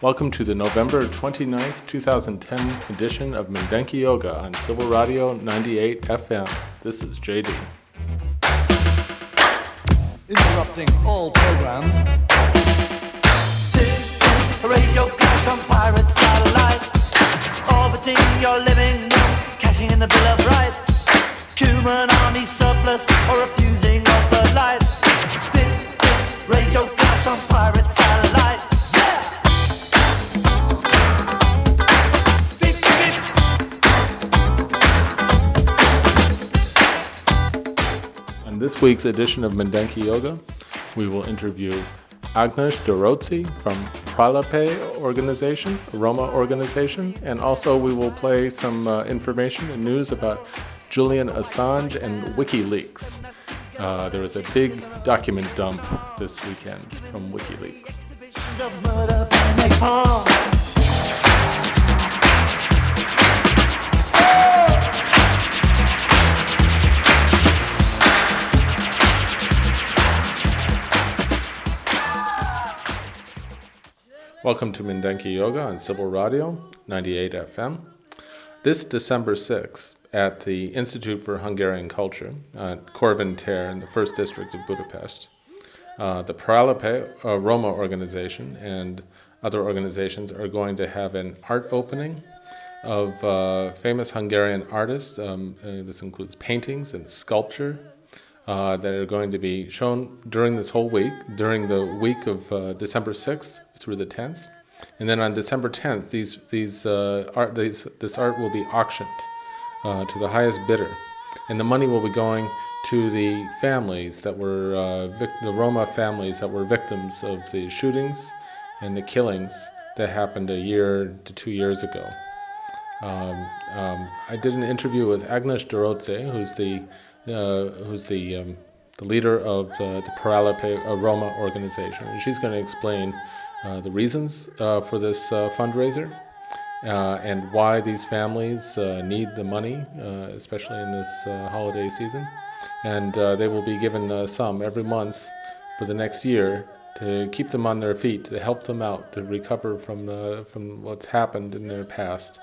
Welcome to the November 29th, 2010 edition of Mindenki Joga on Civil Radio 98 FM. This is JD. Interrupting all programs. This is a radio clash on pirate satellite. Orbiting your living room, cashing in the Bill of Rights. Human army surplus or refusing of the lights. This is radio clash on pirate satellite. On this week's edition of Mindenki Joga, we will interview Agnes Daróczi from Pralipe organization, Roma organization, and also we will play some uh, information and news about Julian Assange and WikiLeaks. Uh, there was a big document dump this weekend from WikiLeaks. Welcome to Mindenki Joga on Civil Radio 98 FM. This December 6th at the Institute for Hungarian Culture at Corvin Ter in the first district of Budapest, uh, the Pralipe uh, Roma organization and other organizations are going to have an art opening of uh, famous Hungarian artists. Um, uh, this includes paintings and sculpture uh, that are going to be shown during this whole week, during the week of uh, December 6th through the 10th. And then on December 10th, these, these, uh, art, these, this art will be auctioned uh, to the highest bidder. And the money will be going to the families that were, uh, the Roma families that were victims of the shootings and the killings that happened a year to two years ago. Um, um, I did an interview with Agnes Dorotze, who's the who's the um, the leader of the, the Pralipe uh, Roma organization, and she's going to explain uh, the reasons uh, for this uh, fundraiser uh, and why these families uh, need the money, uh, especially in this uh, holiday season. And uh, they will be given uh, some every month for the next year to keep them on their feet, to help them out, to recover from uh, from what's happened in their past.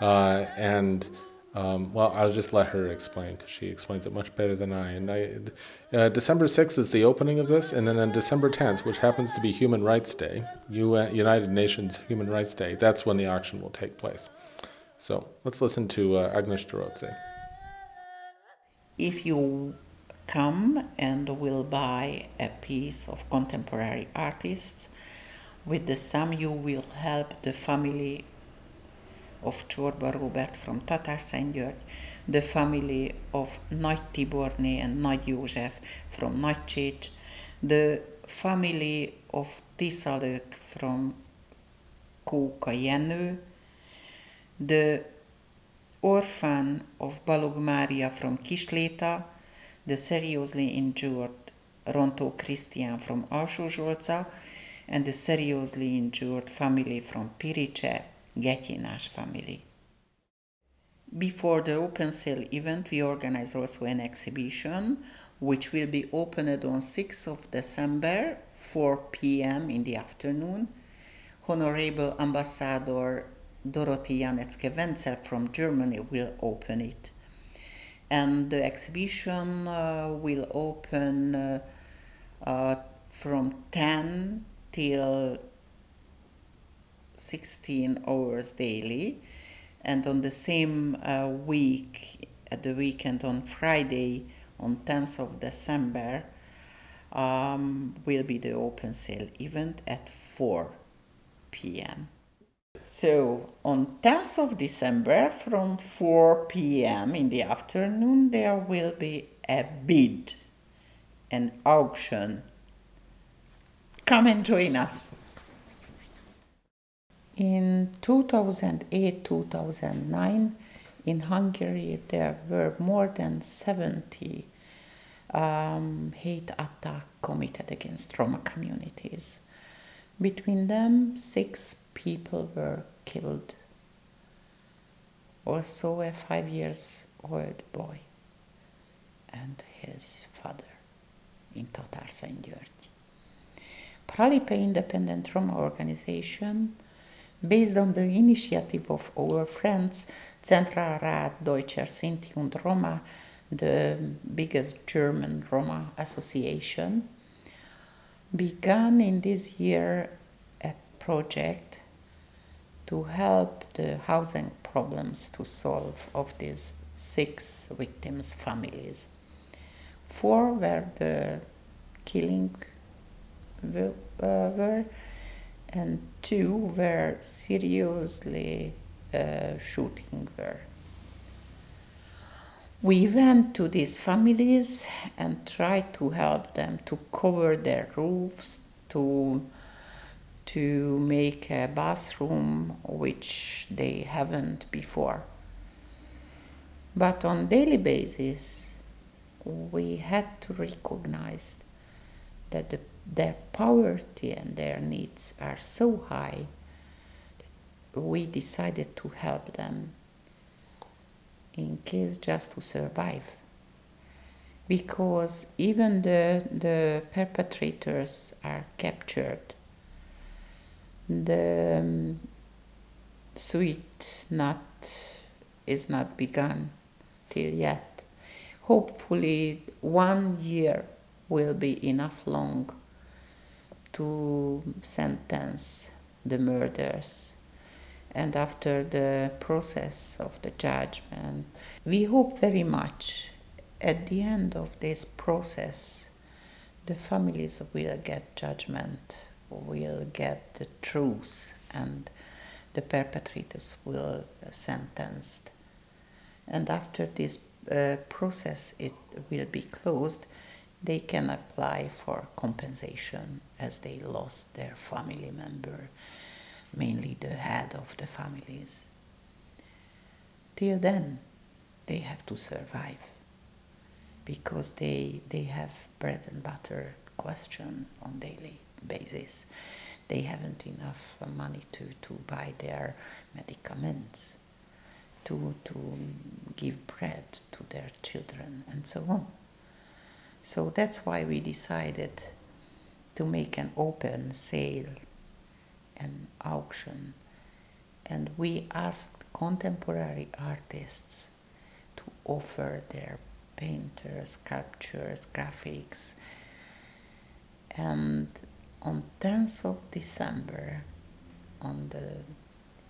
Uh, and um, well, I'll just let her explain because she explains it much better than I. And I, uh, December 6th is the opening of this, and then on December 10th, which happens to be Human Rights Day, UN, United Nations Human Rights Day, that's when the auction will take place. So let's listen to uh, Agnes Dorotze. if you come and will buy a piece of contemporary artists with the sum you will help the family of Csorba Robert from Tatárszentgyörgy, the family of Nagy Tiborné and Nagy József from Nagycsécs, the family of Tiszalök from Kóka Jenő, the orphan of Balog Mária from Kisléta, the seriously injured Rontó Krisztián from Alsózsolca, and the seriously injured family from Piricse, Getyinás family. Before the open sale event, we organize also an exhibition which will be opened on 6th of December, 4 p.m. in the afternoon. Honorable Ambassador Dorothee Janetzke Wenzel from Germany will open it. And the exhibition uh, will open uh, uh, from 10 till 16 hours daily. And on the same uh, week, at the weekend on Friday, on 10th of December, um, will be the open sale event at 4 p.m. So on 10th of December from 4 p.m. in the afternoon there will be a bid, an auction. Come and join us. In 2008 2009, in Hungary, there were more than 70 um, hate attacks committed against Roma communities. Between them, six people were killed. Also, a five years old boy and his father in Tatárszentgyörgy. Pralipe Independent Roma Organization based on the initiative of our friends Zentralrat Deutscher Sinti und Roma, the biggest German Roma association, began in this year a project to help the housing problems to solve of these six victims' families. Four were the killing were, uh, and two were seriously uh, shooting were. We went to these families and tried to help them to cover their roofs, to to make a bathroom which they haven't before. But on daily basis, we had to recognize that the, their poverty and their needs are so high that we decided to help them in case just to survive because even the, the perpetrators are captured the um, sweet nut is not begun till yet. Hopefully, one year will be enough long to sentence the murders. And after the process of the judgment, we hope very much at the end of this process, the families will get judgment will get the truth and the perpetrators will be sentenced. And after this uh, process it will be closed, they can apply for compensation as they lost their family member, mainly the head of the families. Till then, they have to survive because they, they have bread and butter question on daily basis. They haven't enough money to, to buy their medicaments, to, to give bread to their children, and so on. So that's why we decided to make an open sale and auction. And we asked contemporary artists to offer their painters, sculptures, graphics, and on 10th of December, on the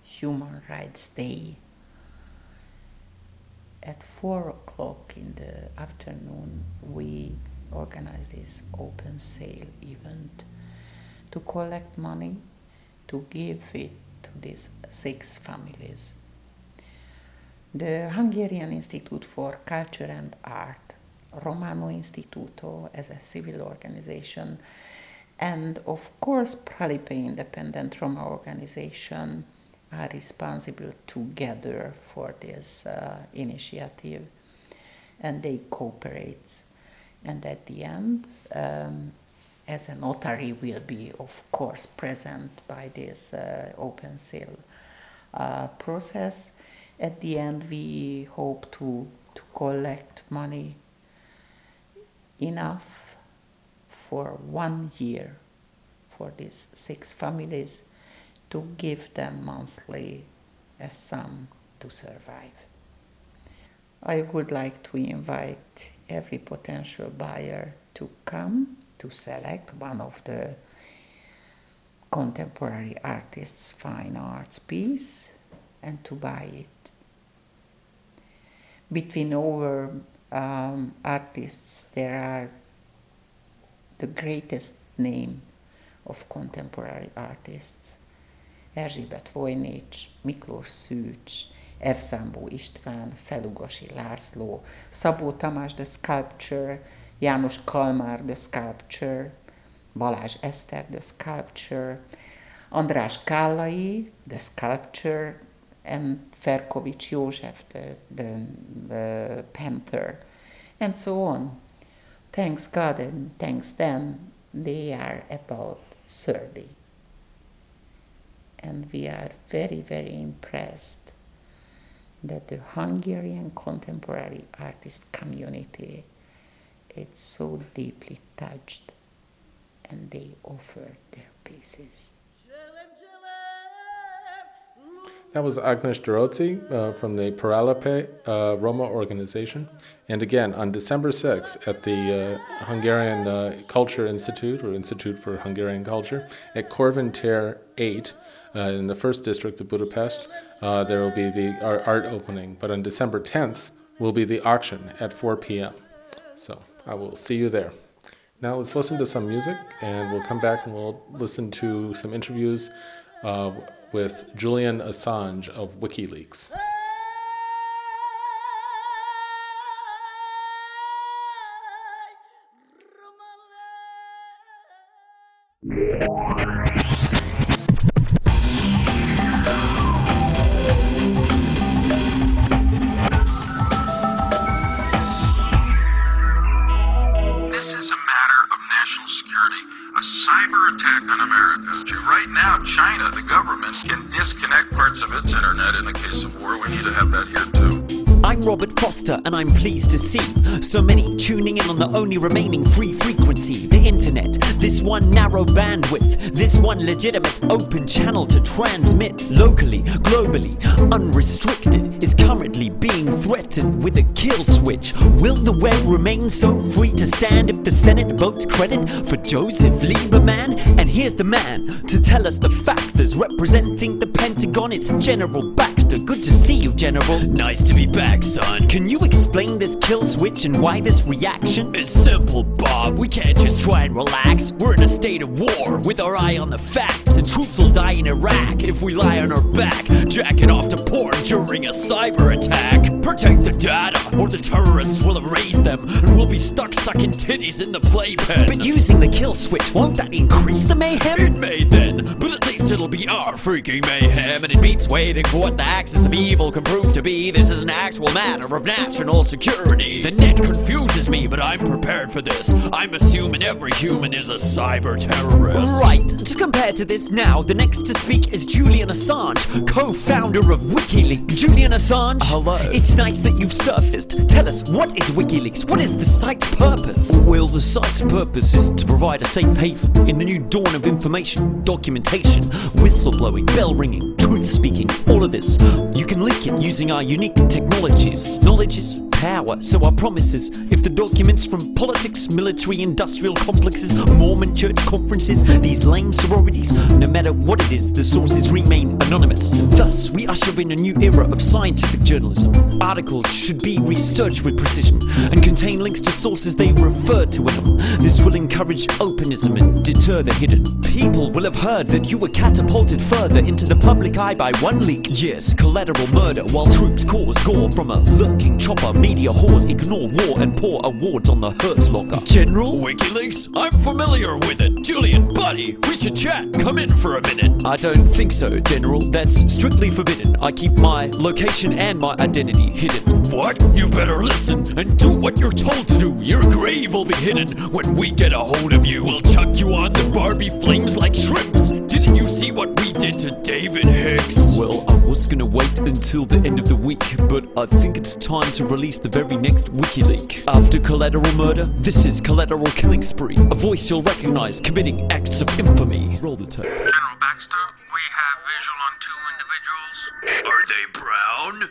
Human Rights Day, at 4 o'clock in the afternoon, we organized this open sale event to collect money to give it to these six families. The Hungarian Institute for Culture and Art, Romano Instituto as a civil organization, and of course, Pralipe Independent Roma Organization are responsible together for this uh, initiative, and they cooperate. And at the end, um, as a notary will be, of course, present by this uh, open sale uh, process. At the end, we hope to, to collect money enough for one year for these six families to give them monthly a sum to survive. I would like to invite every potential buyer to come to select one of the contemporary artists' fine arts piece and to buy it. Between our um, artists, there are the greatest name of contemporary artists. Erzsébet Vojnics, Miklós Szűcs, Evzambó István, Felugasi László, Szabó Tamás The Sculpture, János Kalmár The Sculpture, Balázs Eszter The Sculpture, András Kállai The Sculpture, and Ferkovics József the, the, the Panther, and so on. Thanks God and thanks them, they are about 30. And we are very, very impressed that the Hungarian contemporary artist community is so deeply touched and they offer their pieces. That was Agnes Daróczi uh, from the Pralipe uh, Roma organization. And again, on December 6th at the uh, Hungarian uh, Culture Institute, or Institute for Hungarian Culture, at Corvin Ter 8 uh, in the first district of Budapest, uh, there will be the art, art opening. But on December 10th will be the auction at 4 p.m. So I will see you there. Now let's listen to some music, and we'll come back and we'll listen to some interviews uh, with Julian Assange of WikiLeaks. Robert Foster, and I'm pleased to see so many tuning in on the only remaining free frequency, the internet. This one narrow bandwidth, this one legitimate open channel to transmit locally, globally, unrestricted, is currently being threatened with a kill switch. Will the web remain so free to stand if the Senate votes credit for Joseph Lieberman? And here's the man to tell us the factors representing the Pentagon. It's General Baxter. Good to see you, General. Nice to be back, son. Can you explain this kill switch and why this reaction? It's simple, Bob. We can't just try and relax. We're in a state of war with our eye on the facts. And troops will die in Iraq if we lie on our back, jacking off to porn during a cyber attack. Protect the data, or the terrorists will erase them, and we'll be stuck sucking titties in the playpen. But using the kill switch, won't that increase the mayhem? It may then, but at least it'll be our freaking mayhem, and it beats waiting for what the axis of evil can prove to be. This is an actual matter of national security. The net confuses me, but I'm prepared for this. I'm assuming every human is a cyber terrorist. Right. To compare to this now, the next to speak is Julian Assange, co-founder of WikiLeaks. Julian Assange. Hello. It's nice that you've surfaced. Tell us, what is WikiLeaks? What is the site's purpose? Well, the site's purpose is to provide a safe haven in the new dawn of information, documentation, whistleblowing, bell ringing, truth speaking, all of this. You can link it using our unique technologies. Knowledge is power, so our promises. If the documents from politics, military, industrial complexes, Mormon church conferences, these lame sororities, no matter what it is, the sources remain anonymous. Thus, we usher in a new era of scientific journalism. Articles should be researched with precision and contain links to sources they refer to in them. This will encourage openism and deter the hidden. People will have heard that you were catapulted further into the public eye by one leak. Yes, collateral murder while troops cause gore from a lurking chopper. Media whores ignore war and pour awards on the Hurt Locker. General? WikiLeaks? I'm familiar with it. Julian, buddy, we should chat. Come in for a minute. I don't think so, General. That's strictly forbidden. I keep my location and my identity hidden. What? You better listen and do what you're told to do. Your grave will be hidden when we get a hold of you. We'll chuck you on the Barbie flames like shrimps. Didn't you see what we did to David Hicks? Well, I was gonna wait until the end of the week, but I think it's time to release the very next WikiLeak. After collateral murder, this is collateral killing spree. A voice you'll recognize committing acts of infamy. Roll the tape. General Baxter, we have visual on two individuals. Are they brown?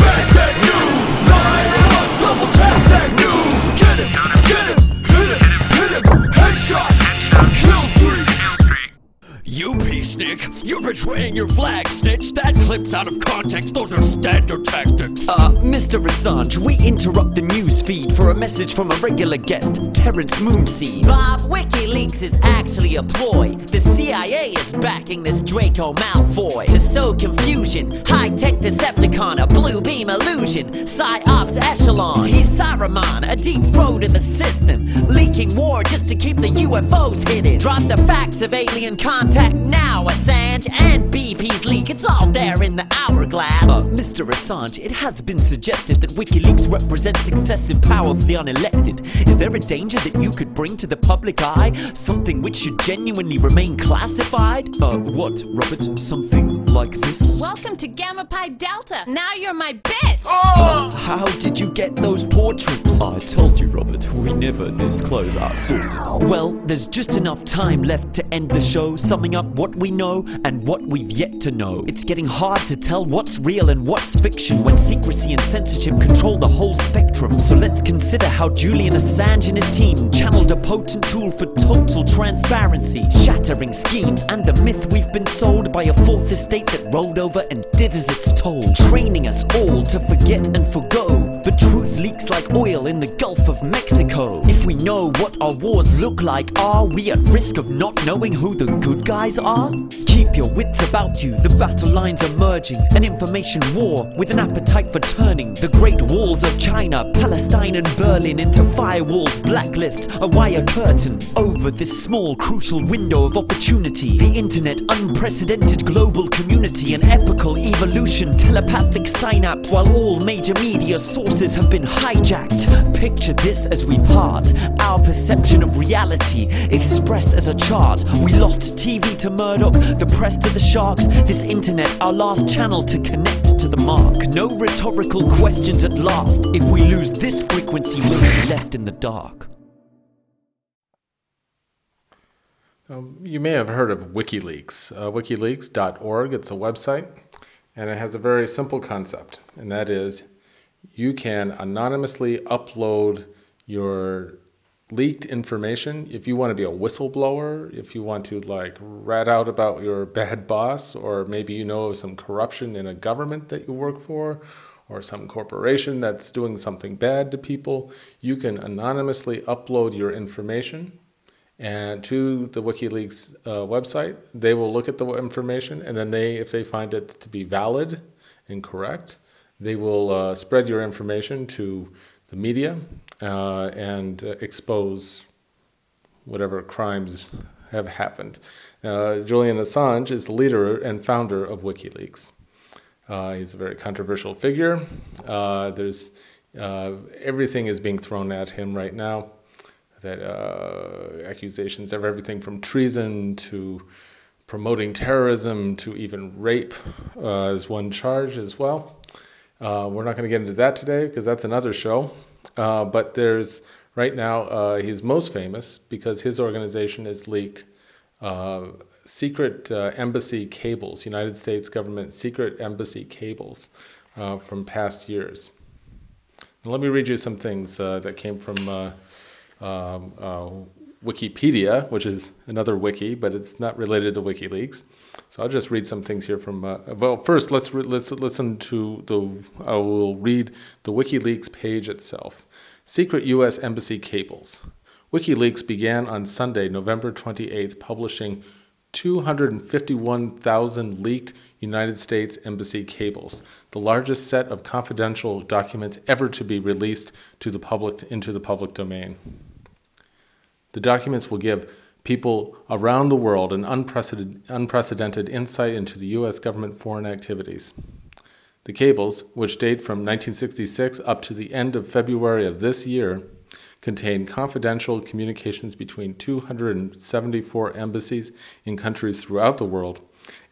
You peacenik! You're betraying your flag, snitch! That clip's out of context, those are standard tactics! Uh, Mr. Assange, we interrupt the news feed for a message from a regular guest, Terrence Moonseed. Bob, WikiLeaks is actually a ploy. The CIA is backing this Draco Malfoy to sow confusion. High-tech Decepticon, a blue beam illusion. PsyOps echelon. He's Saruman, a deep throat in the system. Leaking war just to keep the UFOs hidden. Drop the facts of alien contact now, Assange and BP's leak. It's out there in the hourglass. Uh, Mr. Assange, it has been suggested that WikiLeaks represents excessive power for the unelected. Is there a danger that you could bring to the public eye? Something which should genuinely remain classified? Uh, what, Robert? Something like this? Welcome to Gamma Pi Delta. Now you're my bitch. Oh! How did you get those portraits? I told you, Robert, we never disclose our sources. Well, there's just enough time left to end the show, summing up what we know and what we've yet to know. It's getting hard to tell what's real and what's fiction when secrecy and censorship control the whole spectrum. So let's consider how Julian Assange and his team channeled a potent tool for total transparency, shattering schemes and the myth we've been sold by a fourth estate that rolled over and did as it's told, training us all to forget and forgo. But truth leaks like oil in the Gulf of Mexico. If we know what our wars look like, are we at risk of not knowing who the good guys are? Keep your wits about you, the battle lines are merging. An information war with an appetite for turning the great walls of China, Palestine, and Berlin into firewalls, blacklist, a wire curtain over this small, crucial window of opportunity. The internet, unprecedented global community, an epical evolution, telepathic synapse, while all major media sources have been hijacked. Picture this as we part, our perception of reality expressed as a chart. We lost TV to Murdoch, the press to the sharks, this internet, our last channel to connect to the mark. No rhetorical questions at last. If we lose this frequency, we'll be left in the dark. Um, you may have heard of WikiLeaks. Uh, WikiLeaks.org, it's a website, and it has a very simple concept, and that is you can anonymously upload your leaked information if you want to be a whistleblower, if you want to like rat out about your bad boss, or maybe you know of some corruption in a government that you work for, or some corporation that's doing something bad to people, you can anonymously upload your information and to the WikiLeaks uh, website. They will look at the information, and then they, if they find it to be valid and correct, they will uh, spread your information to the media uh, and uh, expose whatever crimes have happened. Julian Assange is the leader and founder of WikiLeaks. He's a very controversial figure. There's everything is being thrown at him right now. That uh, accusations of everything from treason to promoting terrorism to even rape uh, is one charge as well. Uh, we're not going to get into that today because that's another show. Uh, but there's right now uh, he's most famous because his organization has leaked uh, secret uh, embassy cables, United States government secret embassy cables uh, from past years. And let me read you some things that came from um, Wikipedia, which is another wiki, but it's not related to WikiLeaks. So I'll just read some things here from. Uh, well, first let's let's listen to the. I will read the WikiLeaks page itself. Secret U.S. Embassy cables. WikiLeaks began on Sunday, November 28th, publishing 251,000 leaked United States Embassy cables, the largest set of confidential documents ever to be released to the public into the public domain. The documents will give people around the world an unprecedented, unprecedented insight into the U.S. government foreign activities. The cables, which date from 1966 up to the end of February of this year, contain confidential communications between 274 embassies in countries throughout the world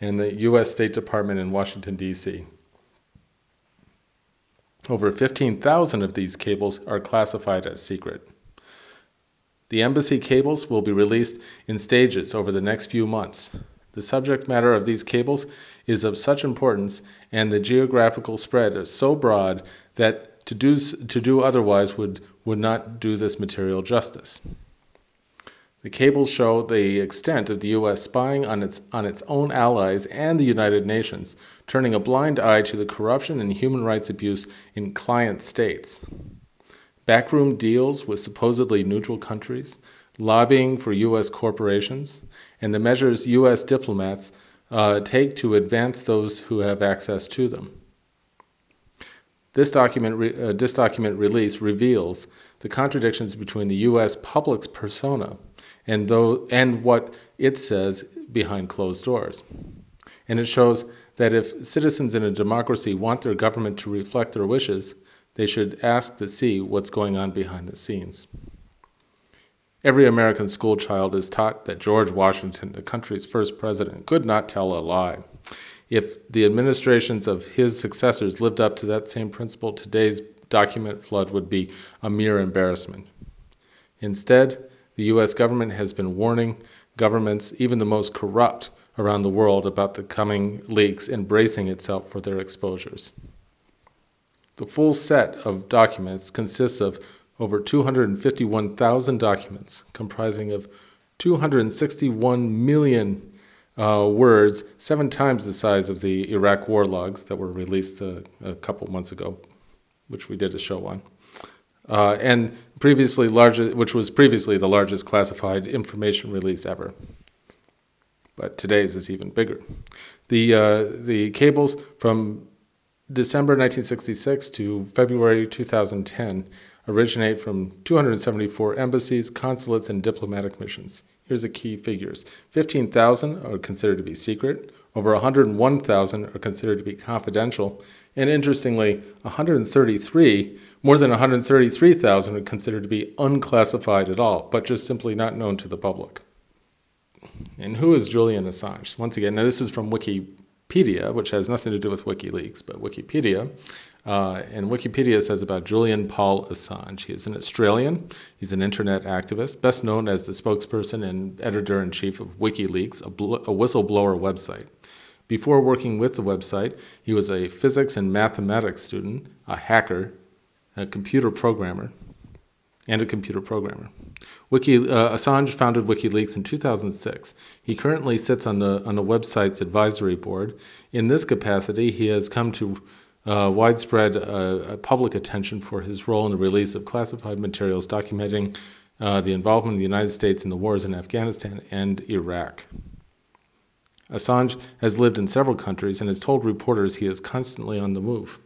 and the U.S. State Department in Washington, D.C. Over 15,000 of these cables are classified as secret. The embassy cables will be released in stages over the next few months. The subject matter of these cables is of such importance and the geographical spread is so broad that to do, to do otherwise would, would not do this material justice. The cables show the extent of the U.S. spying on its, on its own allies and the United Nations, turning a blind eye to the corruption and human rights abuse in client states. Backroom deals with supposedly neutral countries, lobbying for U.S. corporations, and the measures U.S. diplomats uh, take to advance those who have access to them. This document, uh, this document release reveals the contradictions between the U.S. public's persona and, though, and what it says behind closed doors. And it shows that if citizens in a democracy want their government to reflect their wishes, they should ask to see what's going on behind the scenes. Every American schoolchild is taught that George Washington, the country's first president, could not tell a lie. If the administrations of his successors lived up to that same principle, today's document flood would be a mere embarrassment. Instead, the US government has been warning governments, even the most corrupt, around the world about the coming leaks and bracing itself for their exposures. The full set of documents consists of over 251,000 documents, comprising of 261 million uh, words, seven times the size of the Iraq war logs that were released a, a couple months ago, which we did a show on, uh, and previously larger, which was previously the largest classified information release ever but today's is even bigger. The, uh, the cables from December 1966 to February 2010 originate from 274 embassies, consulates, and diplomatic missions. Here's the key figures 15,000 are considered to be secret, over 101,000 are considered to be confidential, and interestingly, 133, more than 133,000 are considered to be unclassified at all, but just simply not known to the public. And who is Julian Assange? Once again, now this is from Wikipedia, which has nothing to do with WikiLeaks, but Wikipedia. Uh, and Wikipedia says about Julian Paul Assange. He is an Australian. He's an internet activist, best known as the spokesperson and editor in chief of WikiLeaks, a, bl- a whistleblower website. Before working with the website, he was a physics and mathematics student, a hacker, a computer programmer, and a computer programmer. Wiki, uh, Assange founded WikiLeaks in 2006. He currently sits on the on the website's advisory board. In this capacity, he has come to uh, widespread uh, public attention for his role in the release of classified materials documenting uh, the involvement of the United States in the wars in Afghanistan and Iraq. Assange has lived in several countries and has told reporters he is constantly on the move.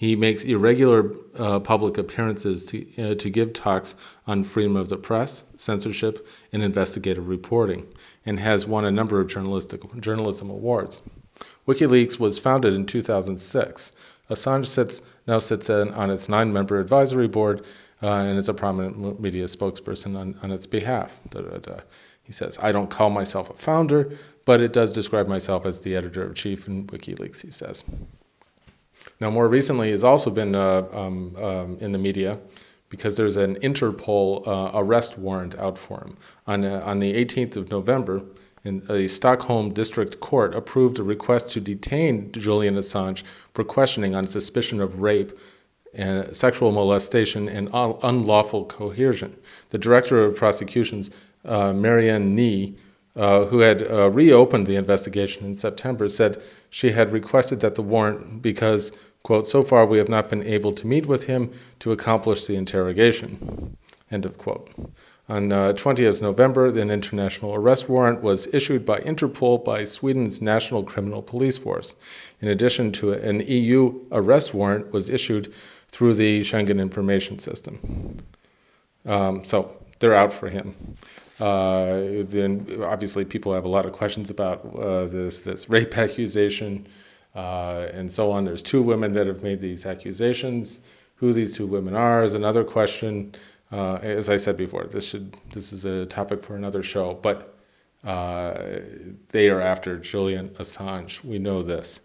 He makes irregular uh, public appearances to, uh, to give talks on freedom of the press, censorship, and investigative reporting, and has won a number of journalistic, journalism awards. WikiLeaks was founded in 2006. Assange sits, now sits on its nine member advisory board uh, and is a prominent media spokesperson on, on its behalf. Da, da, da. He says, I don't call myself a founder, but it does describe myself as the editor in chief in WikiLeaks, he says. Now, more recently, has also been uh, um, um, in the media because there's an Interpol uh, arrest warrant out for him. On, uh, on the 18th of November, in a Stockholm district court approved a request to detain Julian Assange for questioning on suspicion of rape and sexual molestation and un- unlawful coercion. The director of prosecutions, uh, Marianne Ny, uh, who had uh, reopened the investigation in September, said she had requested that the warrant because, quote, so far we have not been able to meet with him to accomplish the interrogation, end of quote. On uh, 20th November, an international arrest warrant was issued by Interpol by Sweden's National Criminal Police Force. In addition to an EU arrest warrant was issued through the Schengen Information System. Um, so they're out for him. Uh, then obviously people have a lot of questions about uh, this this rape accusation uh, and so on. There's two women that have made these accusations. Who these two women are is another question. Uh, as I said before, this should this is a topic for another show. But uh, they are after Julian Assange. We know this.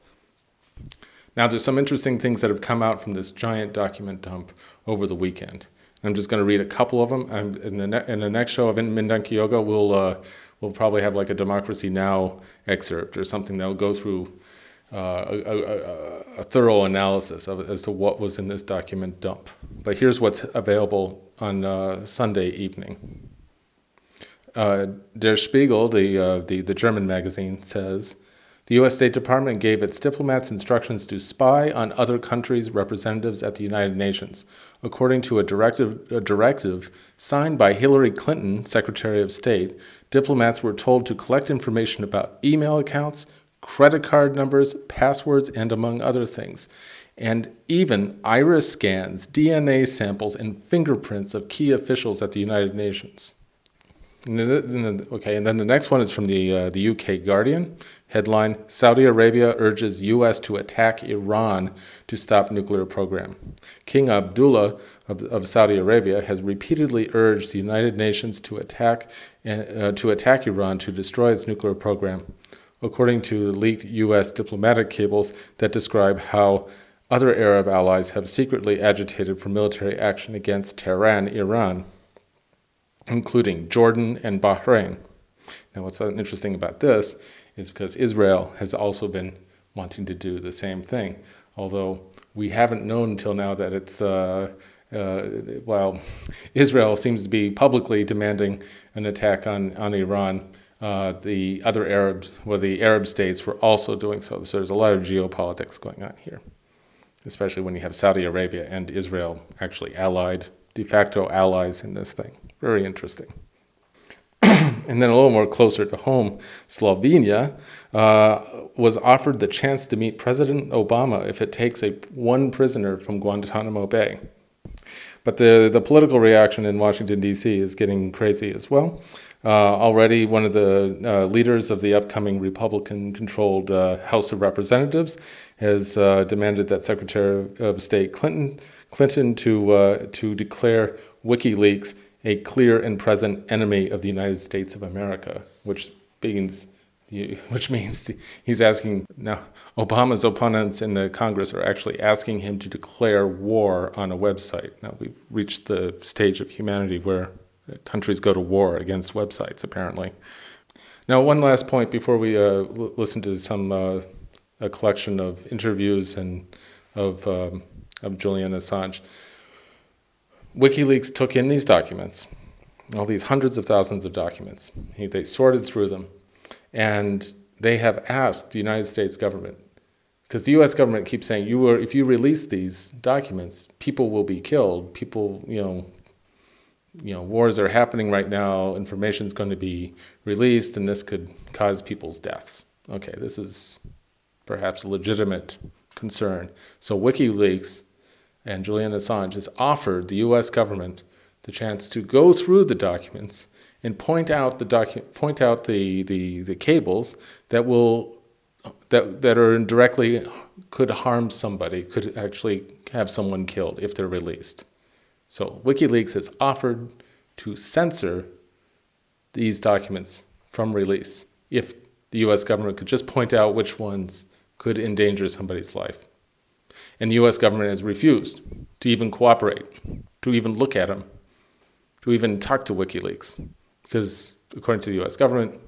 Now, there's some interesting things that have come out from this giant document dump over the weekend. I'm just going to read a couple of them. I'm, in, the ne- in the next show of Mindenki Joga, we'll, uh, we'll probably have like a Democracy Now! excerpt or something that'll go through uh, a, a, a, thorough analysis of as to what was in this document dump. But here's what's available on uh, Sunday evening. Uh, Der Spiegel, the, uh, the, the German magazine, says the U.S. State Department gave its diplomats instructions to spy on other countries' representatives at the United Nations, according to a directive, a directive signed by Hillary Clinton, Secretary of State. Diplomats were told to collect information about email accounts, credit card numbers, passwords, and among other things, and even iris scans, DNA samples, and fingerprints of key officials at the United Nations. Okay, and then the next one is from the uh, the UK Guardian. Headline: Saudi Arabia urges U.S. to attack Iran to stop nuclear program. King Abdullah of, of Saudi Arabia has repeatedly urged the United Nations to attack uh, to attack Iran to destroy its nuclear program, according to leaked U.S. diplomatic cables that describe how other Arab allies have secretly agitated for military action against Tehran, Iran including Jordan and Bahrain. Now, what's interesting about this is because Israel has also been wanting to do the same thing, although we haven't known until now that it's. Uh, uh, Israel seems to be publicly demanding an attack on, on Iran, uh, the other Arabs, well, the Arab states were also doing so. So there's a lot of geopolitics going on here, especially when you have Saudi Arabia and Israel actually allied, de facto allies in this thing. Very interesting. and then a little more closer to home, Slovenia uh, was offered the chance to meet President Obama if it takes a one prisoner from Guantanamo Bay. But the, the political reaction in Washington, D.C. is getting crazy as well. Uh, already, one of the uh, leaders of the upcoming Republican controlled uh, House of Representatives has demanded that Secretary of State Clinton, Clinton to, to declare WikiLeaks a clear and present enemy of the United States of America, which means which means the, he's asking now Obama's opponents in the Congress are actually asking him to declare war on a website. Now we've reached the stage of humanity where countries go to war against websites apparently. Now one last point before we uh, l- listen to some uh, a collection of interviews and of um, of Julian Assange. WikiLeaks took in these documents, all these hundreds of thousands of documents. They sorted through them, and they have asked the United States government, because the U.S. government keeps saying, "You are, if you release these documents, people will be killed. People, you know, you know, wars are happening right now. Information is going to be released, and this could cause people's deaths." Okay, this is perhaps a legitimate concern. So WikiLeaks and Julian Assange has offered the U.S. government the chance to go through the documents and point out the point out the, the, the cables that will that that are directly could harm somebody, could actually have someone killed if they're released. So WikiLeaks has offered to censor these documents from release if the US government could just point out which ones could endanger somebody's life. And the US government has refused to even cooperate, to even look at them, to even talk to WikiLeaks. Because according to the US government,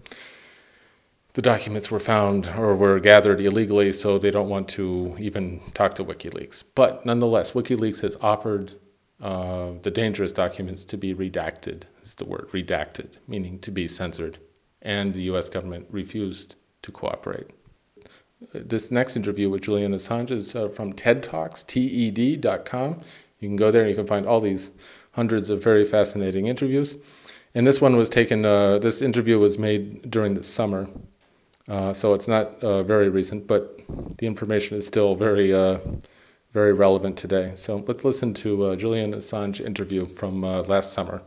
the documents were found or were gathered illegally, so they don't want to even talk to WikiLeaks. But nonetheless, WikiLeaks has offered uh, the dangerous documents to be redacted, is the word, redacted, meaning to be censored. And the US government refused to cooperate this next interview with Julian Assange is uh, from TED Talks, TED.com. You can go there and you can find all these hundreds of very fascinating interviews. And this one was taken, uh, this interview was made during the summer. Uh, so it's not uh, very recent, but the information is still very, very relevant today. So let's listen to uh, Julian Assange interview from last summer.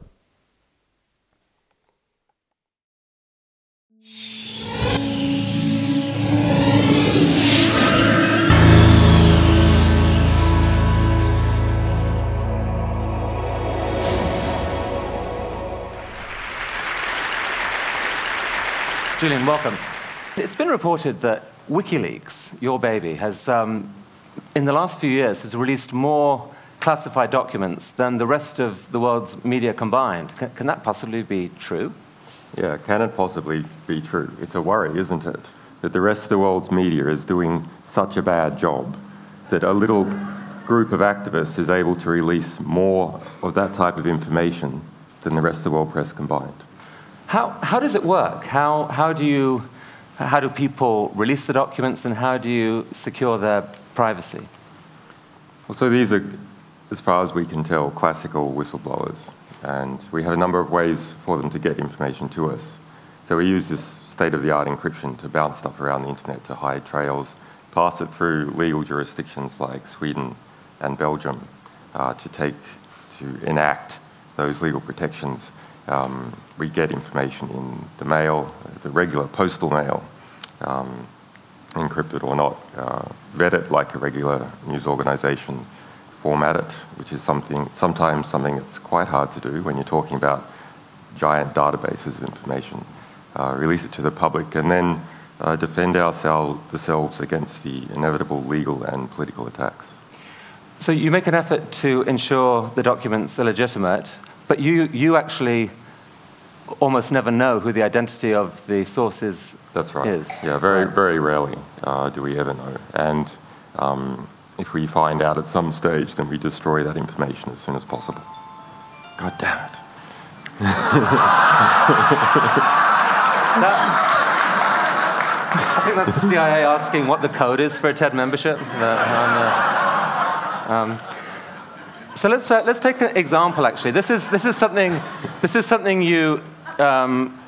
Julian, welcome. It's been reported that WikiLeaks, your baby, has, um, in the last few years, has released more classified documents than the rest of the world's media combined. Can, can that possibly be true? Yeah, can it possibly be true? It's a worry, isn't it? That the rest of the world's media is doing such a bad job that a little group of activists is able to release more of that type of information than the rest of the world press combined. How, how does it work? How, how, do you, how do people release the documents and how do you secure their privacy? Well, so these are, as far as we can tell, classical whistleblowers. And we have a number of ways for them to get information to us. So we use this state of the art encryption to bounce stuff around the internet to hide trails, pass it through legal jurisdictions like Sweden and Belgium uh, to take, to enact those legal protections Um, we get information in the mail, the regular postal mail, um, encrypted or not, uh, it like a regular news organization, format it, which is something sometimes something that's quite hard to do when you're talking about giant databases of information. Uh, release it to the public, and then uh, defend ourselves against the inevitable legal and political attacks. So you make an effort to ensure the documents are legitimate, but you, you actually almost never know who the identity of the source is. That's right. Is. Yeah, very, very rarely uh, do we ever know. And um, if we find out at some stage, then we destroy that information as soon as possible. God damn it. that, I think that's the CIA asking what the code is for a TED membership. Uh, um, so let's, uh, let's take an example, actually. This is, this is, something, this is something you um,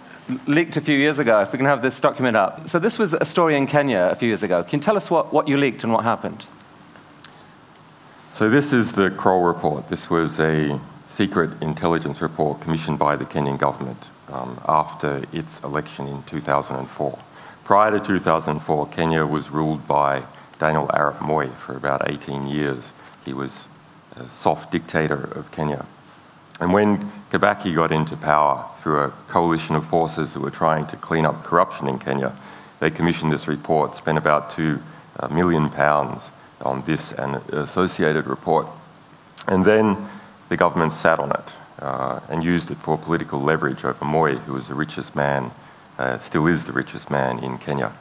leaked a few years ago, if we can have this document up. So this was a story in Kenya a few years ago. Can you tell us what, what you leaked and what happened? So this is the Kroll report. This was a secret intelligence report commissioned by the Kenyan government um, after its election in 2004. Prior to 2004, Kenya was ruled by Daniel Arap Moi for about 18 years. He was a soft dictator of Kenya. And when Kibaki got into power through a coalition of forces that were trying to clean up corruption in Kenya, they commissioned this report, spent about two uh, pounds on this and associated report. And then the government sat on it uh, and used it for political leverage over Moi, who was the richest man, uh, still is the richest man in Kenya.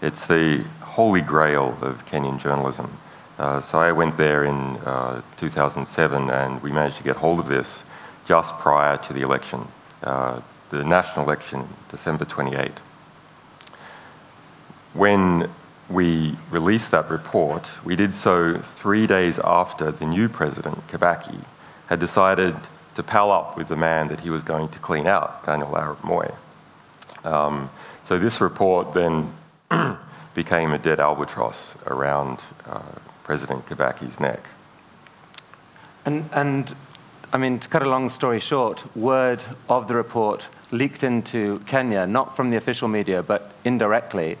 It's the holy grail of Kenyan journalism. Uh, so I went there in uh, 2007 and we managed to get hold of this just prior to the election, uh, the national election, December 28. When we released that report, we did so three days after the new president, Kibaki, had decided to pal up with the man that he was going to clean out, Daniel Arap Moi. Um, so this report then became a dead albatross around uh, President Kibaki's neck. And, and I mean, to cut a long story short, word of the report leaked into Kenya, not from the official media, but indirectly.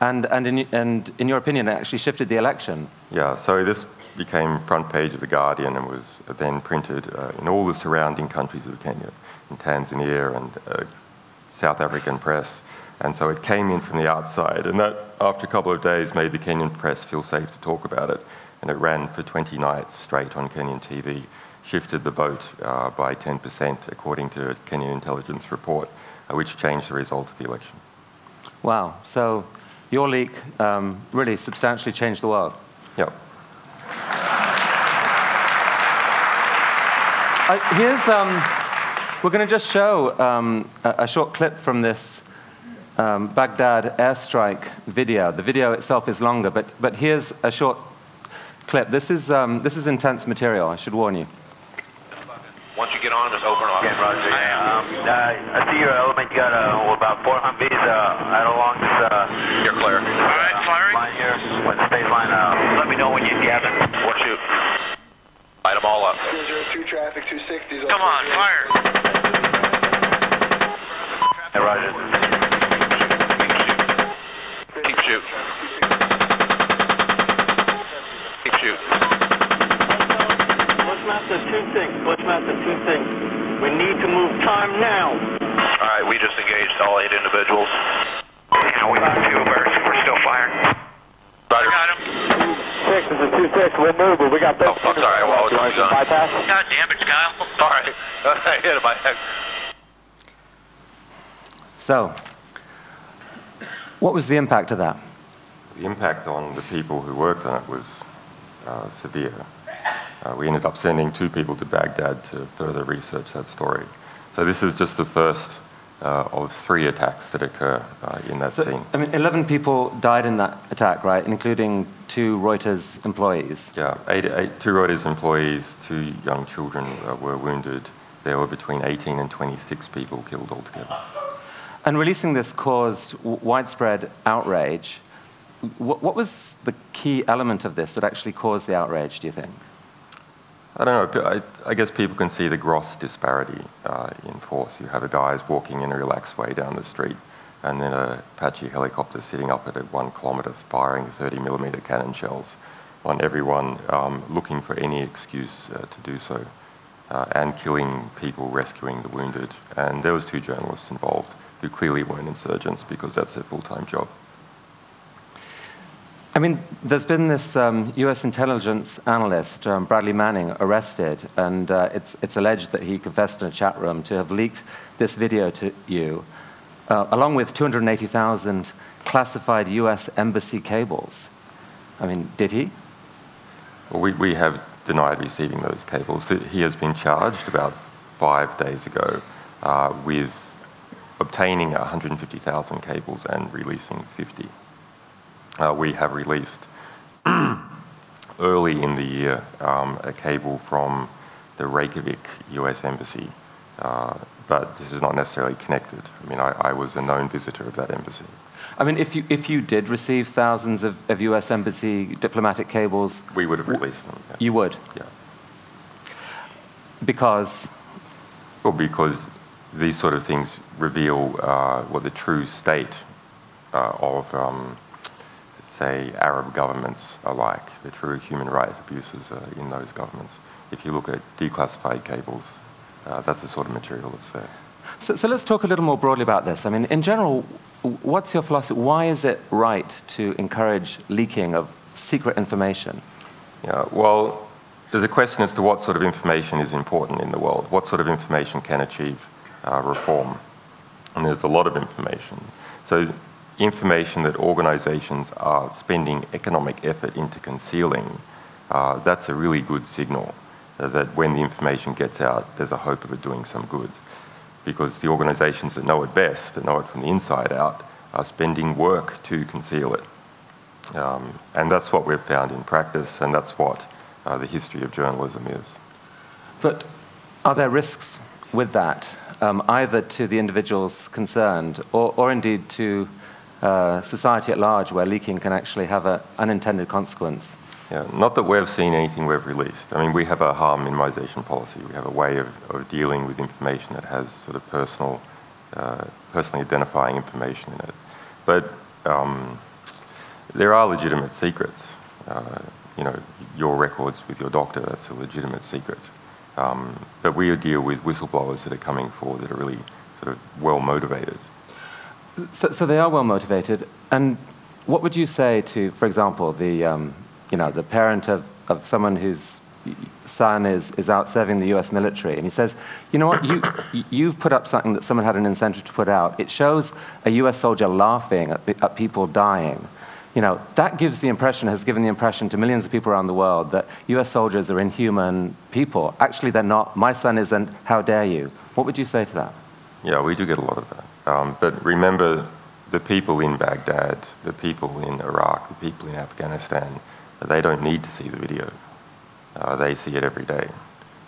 And, and, in, and in your opinion, it actually shifted the election. Yeah, so this became front page of The Guardian and was then printed uh, in all the surrounding countries of Kenya, in Tanzania and uh, South African press. And so it came in from the outside. And that, after a couple of days, made the Kenyan press feel safe to talk about it. And it ran for 20 nights straight on Kenyan TV shifted the vote uh, by 10%, according to a Kenyan intelligence report, uh, which changed the result of the election. Wow. So your leak um, really substantially changed the world. Yep. Uh, here's, um, we're going to just show um, a, a, short clip from this um, Baghdad airstrike video. The video itself is longer, but, but here's a short clip. This is, um, this is intense material, I should warn you. Once you get on, just open off. Yeah, Roger. Yeah. Um, uh, I see your element. You got uh, about four Humvees uh, out along this. Uh, You're clear. All right, firing. Line here. When the space line. Uh, let me know when you get it. What shoot? Light them all up. 202 traffic, 260. Come on, fire. Hey, Roger. Keep shoot. Keep shoot. Bushmaster, two things. Bushmaster, two things. We need to move time now. All right, we just engaged all eight individuals. Now we got two birds. We're still firing. Roger. Got him. Six is a two six. We'll move, but we got. Oh, I'm sorry. Well, I was on. Bypass. God damn it, Kyle. All right. I hit him. I So, what was the impact of that? The impact on the people who worked on it was uh, severe. Uh, we ended up sending two people to Baghdad to further research that story. So this is just the first uh, of three attacks that occur uh, in that so, scene. I mean, 11 people died in that attack, right? Including two Reuters employees. Yeah, eight, eight, two Reuters employees, two young children uh, were wounded. There were between 18 and 26 people killed altogether. And releasing this caused widespread outrage. What, what was the key element of this that actually caused the outrage, do you think? I don't know. I, I guess people can see the gross disparity uh, in force. You have a guys walking in a relaxed way down the street, and then a Apache helicopter sitting up at a one kilometre firing 30 millimetre cannon shells on everyone, um, looking for any excuse uh, to do so, uh, and killing people, rescuing the wounded. And there was two journalists involved who clearly weren't insurgents because that's their full-time job. I mean, there's been this um, US intelligence analyst, um, Bradley Manning, arrested, and uh, it's, it's alleged that he confessed in a chat room to have leaked this video to you, uh, along with 280,000 classified US embassy cables. I mean, did he? Well, we, we have denied receiving those cables. He has been charged about five days ago uh, with obtaining 150,000 cables and releasing 50 uh, we have released early in the year um, a cable from the Reykjavik US Embassy, uh, but this is not necessarily connected. I mean, I, I, was a known visitor of that embassy. I mean, if you, if you did receive thousands of, of US Embassy diplomatic cables, we would have released them. Yeah. You would? Yeah. Because? Well, because these sort of things reveal uh, what the true state uh, of um, say, Arab governments alike, the true human rights abuses in those governments. If you look at declassified cables, uh, that's the sort of material that's there. So, so, let's talk a little more broadly about this. I mean, in general, what's your philosophy? Why is it right to encourage leaking of secret information? Yeah, well, there's a question as to what sort of information is important in the world. What sort of information can achieve uh, reform? And there's a lot of information. So information that organizations are spending economic effort into concealing, uh, that's a really good signal that when the information gets out, there's a hope of it doing some good. Because the organizations that know it best, that know it from the inside out, are spending work to conceal it. Um, and that's what we've found in practice, and that's what uh, the history of journalism is. But are there risks with that, um, either to the individuals concerned or, or indeed to uh, society at large where leaking can actually have an unintended consequence. Yeah, not that we've seen anything we've released. I mean, we have a harm minimization policy. We have a way of, of dealing with information that has sort of personal, uh, personally identifying information in it. But um, there are legitimate secrets. Uh, you know, your records with your doctor, that's a legitimate secret. Um, but we deal with whistleblowers that are coming forward that are really sort of well motivated so, so, they are well motivated. And what would you say to, for example, the, um, you know, the parent of, of someone whose son is, is out serving the US military, and he says, you know what, you, you've put up something that someone had an incentive to put out. It shows a US soldier laughing at, at people dying. You know, that gives the impression, has given the impression to millions of people around the world that US soldiers are inhuman people. Actually, they're not. My son isn't. How dare you? What would you say to that? Yeah, we do get a lot of that. Um, but remember, the people in Baghdad, the people in Iraq, the people in Afghanistan, they don't need to see the video. Uh, they see it every day.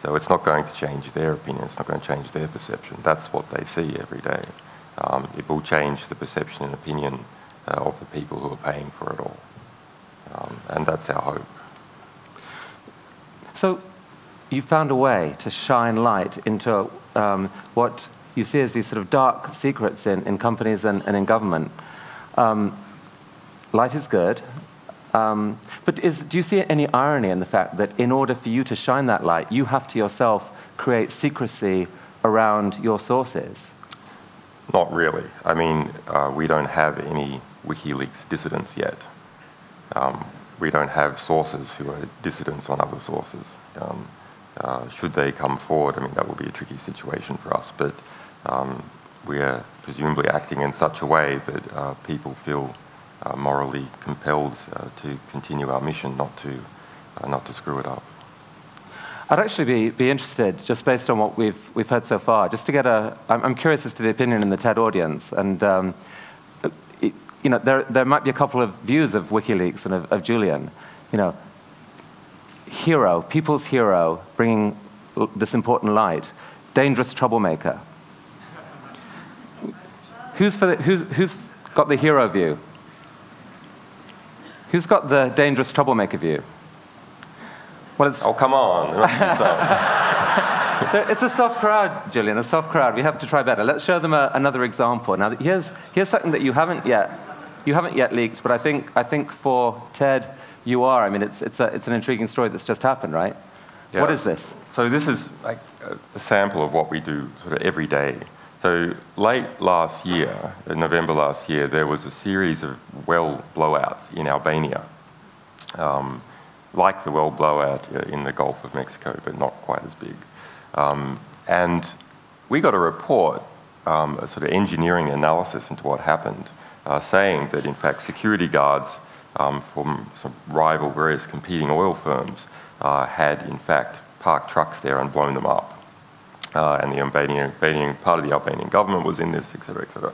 So it's not going to change their opinion, it's not going to change their perception. That's what they see every day. Um, it will change the perception and opinion uh, of the people who are paying for it all. Um, and that's our hope. So you found a way to shine light into um, what you see as these sort of dark secrets in, in companies and, and in government. Um, light is good, um, but is, do you see any irony in the fact that in order for you to shine that light, you have to yourself create secrecy around your sources? Not really. I mean, uh, we don't have any WikiLeaks dissidents yet. Um, we don't have sources who are dissidents on other sources. Um, uh, should they come forward, I mean, that will be a tricky situation for us. But um, we are presumably acting in such a way that uh, people feel uh, morally compelled uh, to continue our mission, not to, not to screw it up. I'd actually be, be interested, just based on what we've, we've heard so far, just to get a. I'm, I'm curious as to the opinion in the TED audience. And, um, it, you know, there, there might be a couple of views of WikiLeaks and of, of Julian. You know, hero, people's hero, bringing this important light, dangerous troublemaker. Who's, for the, who's, who's got the hero view? Who's got the dangerous troublemaker view? Well, it's oh come on, there must be some. it's a soft crowd, Julian, a soft crowd. We have to try better. Let's show them a, another example. Now, here's, here's something that you haven't yet, you haven't yet leaked, but I think, I think for Ted, you are. I mean, it's, it's, a, it's an intriguing story that's just happened, right? Yeah. What is this? So this is like a sample of what we do sort of every day. So late last year, in November last year, there was a series of well blowouts in Albania, um, like the well blowout uh, in the Gulf of Mexico, but not quite as big. Um, and we got a report, um, a sort of engineering analysis into what happened, uh, saying that in fact security guards um, from some rival various competing oil firms uh, had in fact parked trucks there and blown them up. Uh, and the Albanian, Albanian, part of the Albanian government was in this, etc., etc.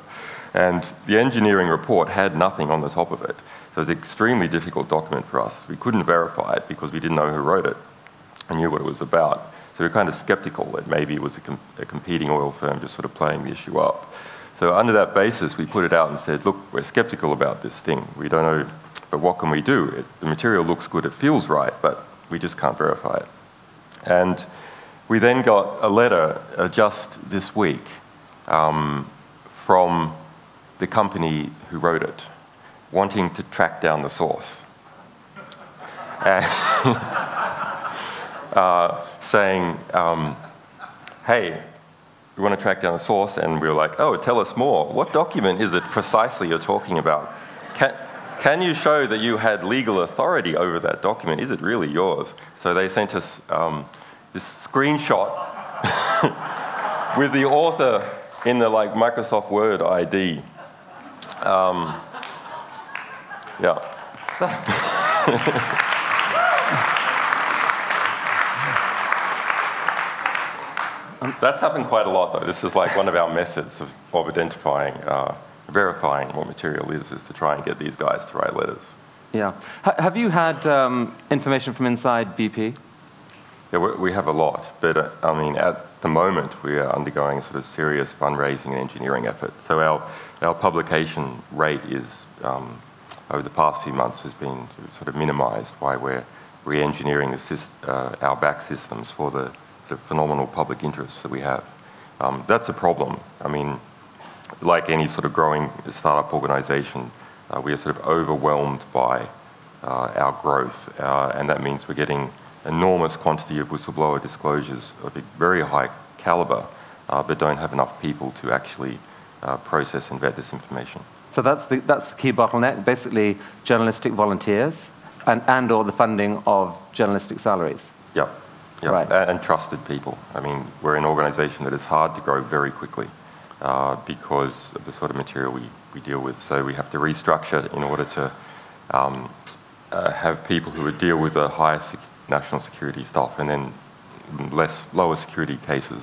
And the engineering report had nothing on the top of it. So it was an extremely difficult document for us. We couldn't verify it because we didn't know who wrote it and knew what it was about. So we were kind of skeptical that maybe it was a, com- a competing oil firm just sort of playing the issue up. So under that basis, we put it out and said, look, we're skeptical about this thing. We don't know, but what can we do? It, the material looks good, it feels right, but we just can't verify it. And we then got a letter uh, just this week um, from the company who wrote it, wanting to track down the source. uh, saying, um, hey, we want to track down the source, and we were like, oh, tell us more. What document is it precisely you're talking about? Can, can you show that you had legal authority over that document? Is it really yours? So they sent us um, this screenshot with the author in the like Microsoft Word ID. Um, yeah. That's happened quite a lot, though. This is like one of our methods of, of identifying, uh, verifying what material is, is to try and get these guys to write letters. Yeah. H- have you had um, information from inside BP? Yeah, we, have a lot, but uh, I mean, at the moment, we are undergoing a sort of serious fundraising and engineering effort. So our, our publication rate is, um, over the past few months, has been sort of minimized while we're re-engineering uh, our back systems for the, phenomenal public interest that we have. Um, that's a problem. I mean, like any sort of growing startup organization, uh, we are sort of overwhelmed by our growth, and that means we're getting enormous quantity of whistleblower disclosures of a very high caliber, uh, but don't have enough people to actually uh, process and vet this information. So that's the, that's the key bottleneck, basically journalistic volunteers and, and or the funding of journalistic salaries. Yeah, yeah. Right. And, and, trusted people. I mean, we're an organization that is hard to grow very quickly uh, because of the sort of material we, we deal with. So we have to restructure in order to um, uh, have people who would deal with the highest national security stuff and then less lower security cases.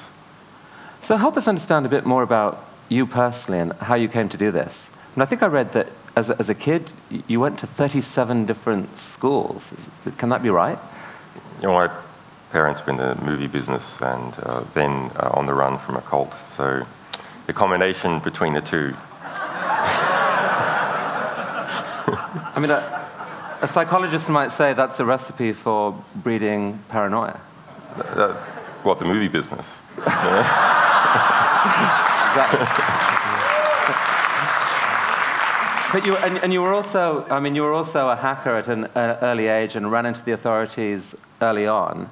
So help us understand a bit more about you personally and how you came to do this. And I think I read that as a, as a kid you went to 37 different schools. Can that be right? You know, my parents were in the movie business and uh, then uh, on the run from a cult. So the combination between the two. I mean, a psychologist might say that's a recipe for breeding paranoia. Uh, what, the movie business? but you, and, and, you were also, I mean, you were also a hacker at an uh, early age and ran into the authorities early on.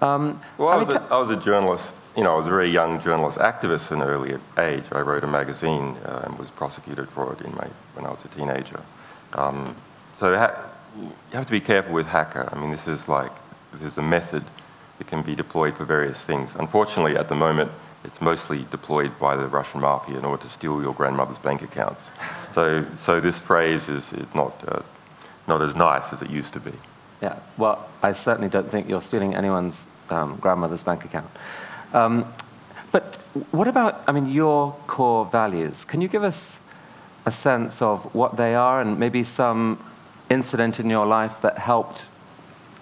Um, well, I, I was, a, I was a journalist. You know, I was a very young journalist activist at an early age. I wrote a magazine uh, and was prosecuted for it in my, when I was a teenager. Um, so you have to be careful with hacker. I mean, this is like, there's a method that can be deployed for various things. Unfortunately, at the moment, it's mostly deployed by the Russian mafia in order to steal your grandmother's bank accounts. So, so this phrase is, is not, uh, not as nice as it used to be. Yeah, well, I certainly don't think you're stealing anyone's um, grandmother's bank account. Um, but what about, I mean, your core values? Can you give us a sense of what they are and maybe some incident in your life that helped